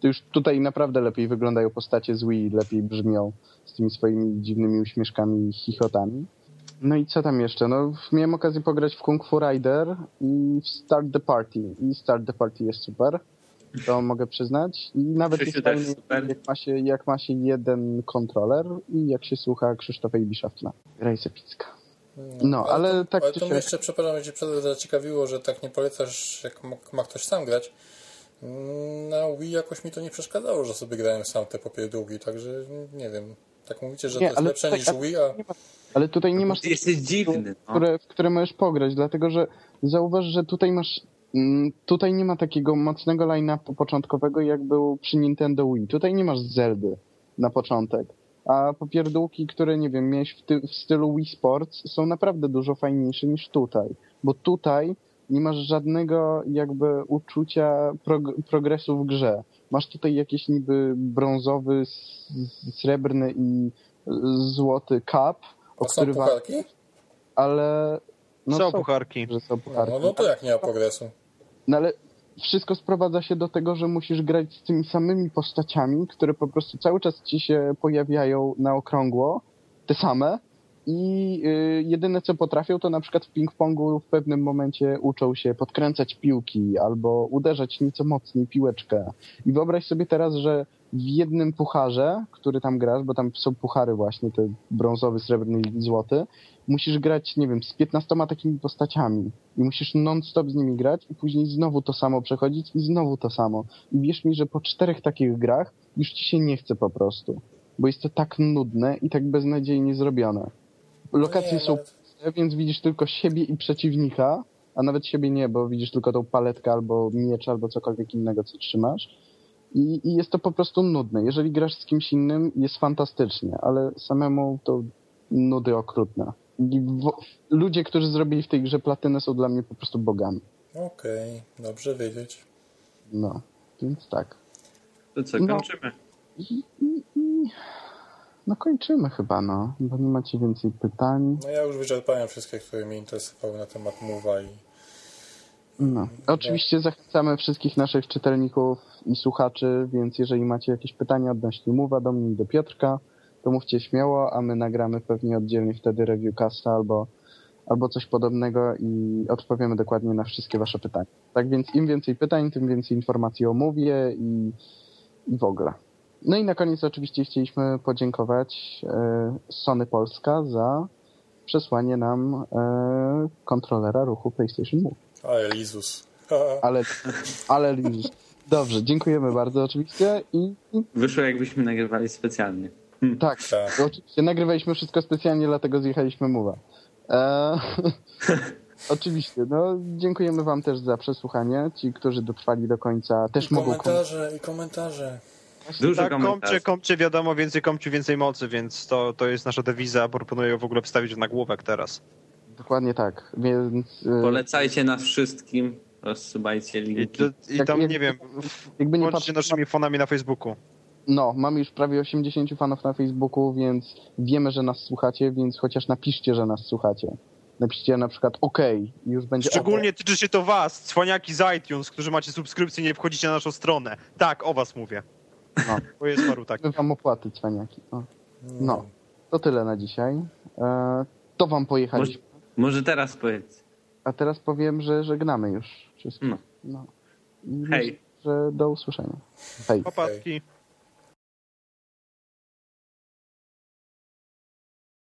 To już tutaj naprawdę lepiej wyglądają postacie z Wii, lepiej brzmią z tymi swoimi dziwnymi uśmieszkami i chichotami. No i co tam jeszcze? No, miałem okazję pograć w Kung Fu Rider i w Start the Party. I Start the Party jest super. To mogę przyznać. I nawet jest super. jak ma, się, jak ma się jeden kontroler i jak się słucha Krzysztofa Ibiszaftla. Gra jest epicka. No, ale tak Ale to mnie siak- jeszcze, przepraszam, że cię przed- zaciekawiło, że tak nie polecasz, jak ma, ma ktoś sam grać. Na Wii jakoś mi to nie przeszkadzało, że sobie grałem sam te popierdółki, także nie wiem. Tak mówicie, że Nie, to jest lepsze tutaj- niż Wii, a... Ale tutaj nie masz Jesteś dziwny. w No. które, w które możesz pograć, dlatego że zauważ, że tutaj masz mm, tutaj nie ma takiego mocnego line-upu początkowego, jak był przy Nintendo Wii. Tutaj nie masz Zeldy na początek. A popierdółki, które, nie wiem, miałeś w, ty, w stylu Wii Sports są naprawdę dużo fajniejsze niż tutaj. Bo tutaj nie masz żadnego jakby uczucia prog progresu w grze. Masz tutaj jakieś niby brązowy, srebrny i złoty cup, o A są który wa- pucharki? ale... No są pucharki. że są pucharki. No, no to jak nie ma progresu? No ale wszystko sprowadza się do tego, że musisz grać z tymi samymi postaciami, które po prostu cały czas ci się pojawiają na okrągło, te same. I y, jedyne co potrafią, to na przykład w ping-pongu w pewnym momencie uczą się podkręcać piłki albo uderzać nieco mocniej piłeczkę. I wyobraź sobie teraz, że w jednym pucharze, który tam grasz, bo tam są puchary właśnie, te brązowy, srebrny i złoty, musisz grać, nie wiem, z 15 takimi postaciami i musisz non-stop z nimi grać i później znowu to samo przechodzić i znowu to samo. I wierz mi, że po czterech takich grach już ci się nie chce po prostu, bo jest to tak nudne i tak beznadziejnie zrobione. Lokacje Nie, są ale- puste, więc widzisz tylko siebie i przeciwnika, a nawet siebie nie, bo widzisz tylko tą paletkę albo miecz, albo cokolwiek innego, co trzymasz. I, I jest to po prostu nudne. Jeżeli grasz z kimś innym, jest fantastycznie, ale samemu to nudy okrutne. Ludzie, którzy zrobili w tej grze platynę, są dla mnie po prostu bogami. Okej, dobrze wiedzieć. No, więc tak. To co, No. kończymy. I... No kończymy chyba, no, bo nie macie więcej pytań. No ja już wyczerpałem wszystkie, które mnie interesowały na temat Move'a i No. Oczywiście zachęcamy wszystkich naszych czytelników i słuchaczy, więc jeżeli macie jakieś pytania odnośnie Mowa do mnie i do Piotrka, to mówcie śmiało, a my nagramy pewnie oddzielnie wtedy reviewcasta albo, albo coś podobnego i odpowiemy dokładnie na wszystkie wasze pytania. Tak więc im więcej pytań, tym więcej informacji o i, i w ogóle. No i na koniec oczywiście chcieliśmy podziękować e, Sony Polska za przesłanie nam e, kontrolera ruchu PlayStation Move. Ale Lizus. (laughs) Ale, ale Lizus. Dobrze, dziękujemy bardzo oczywiście i, Wyszło jakbyśmy nagrywali specjalnie. tak, Tak. oczywiście nagrywaliśmy wszystko specjalnie, dlatego zjechaliśmy muwa. E, (laughs) oczywiście, no dziękujemy wam też za przesłuchanie. Ci, którzy dotrwali do końca też I mogą komentarze, i komentarze. Dużo Tak, komcie, komcie, wiadomo, więcej komciu, więcej mocy, więc to, to jest nasza dewiza. Proponuję ją w ogóle wstawić w nagłówek teraz. Dokładnie tak, więc e, Polecajcie nas wszystkim, rozsubajcie I, linki. to, i Jak- tam, jak- nie wiem, jakby nie patrzeć naszymi fanami na Facebooku. No, mamy już prawie 80 fanów na Facebooku, więc wiemy, że nas słuchacie, więc chociaż napiszcie, że nas słuchacie. Napiszcie na przykład OK i już będzie Szczególnie tyczy się to was, cwaniaki z iTunes, którzy macie subskrypcję i nie wchodzicie na naszą stronę. Tak, o was mówię. No. Bo jest paru tak. My wam opłaty, cwaniaki. No. no, to tyle na dzisiaj. E, to wam pojechaliśmy. Może teraz powiedz. A teraz powiem, że żegnamy już wszystkich. No. No. Hej. myślę, że do usłyszenia. Hej. Popatki.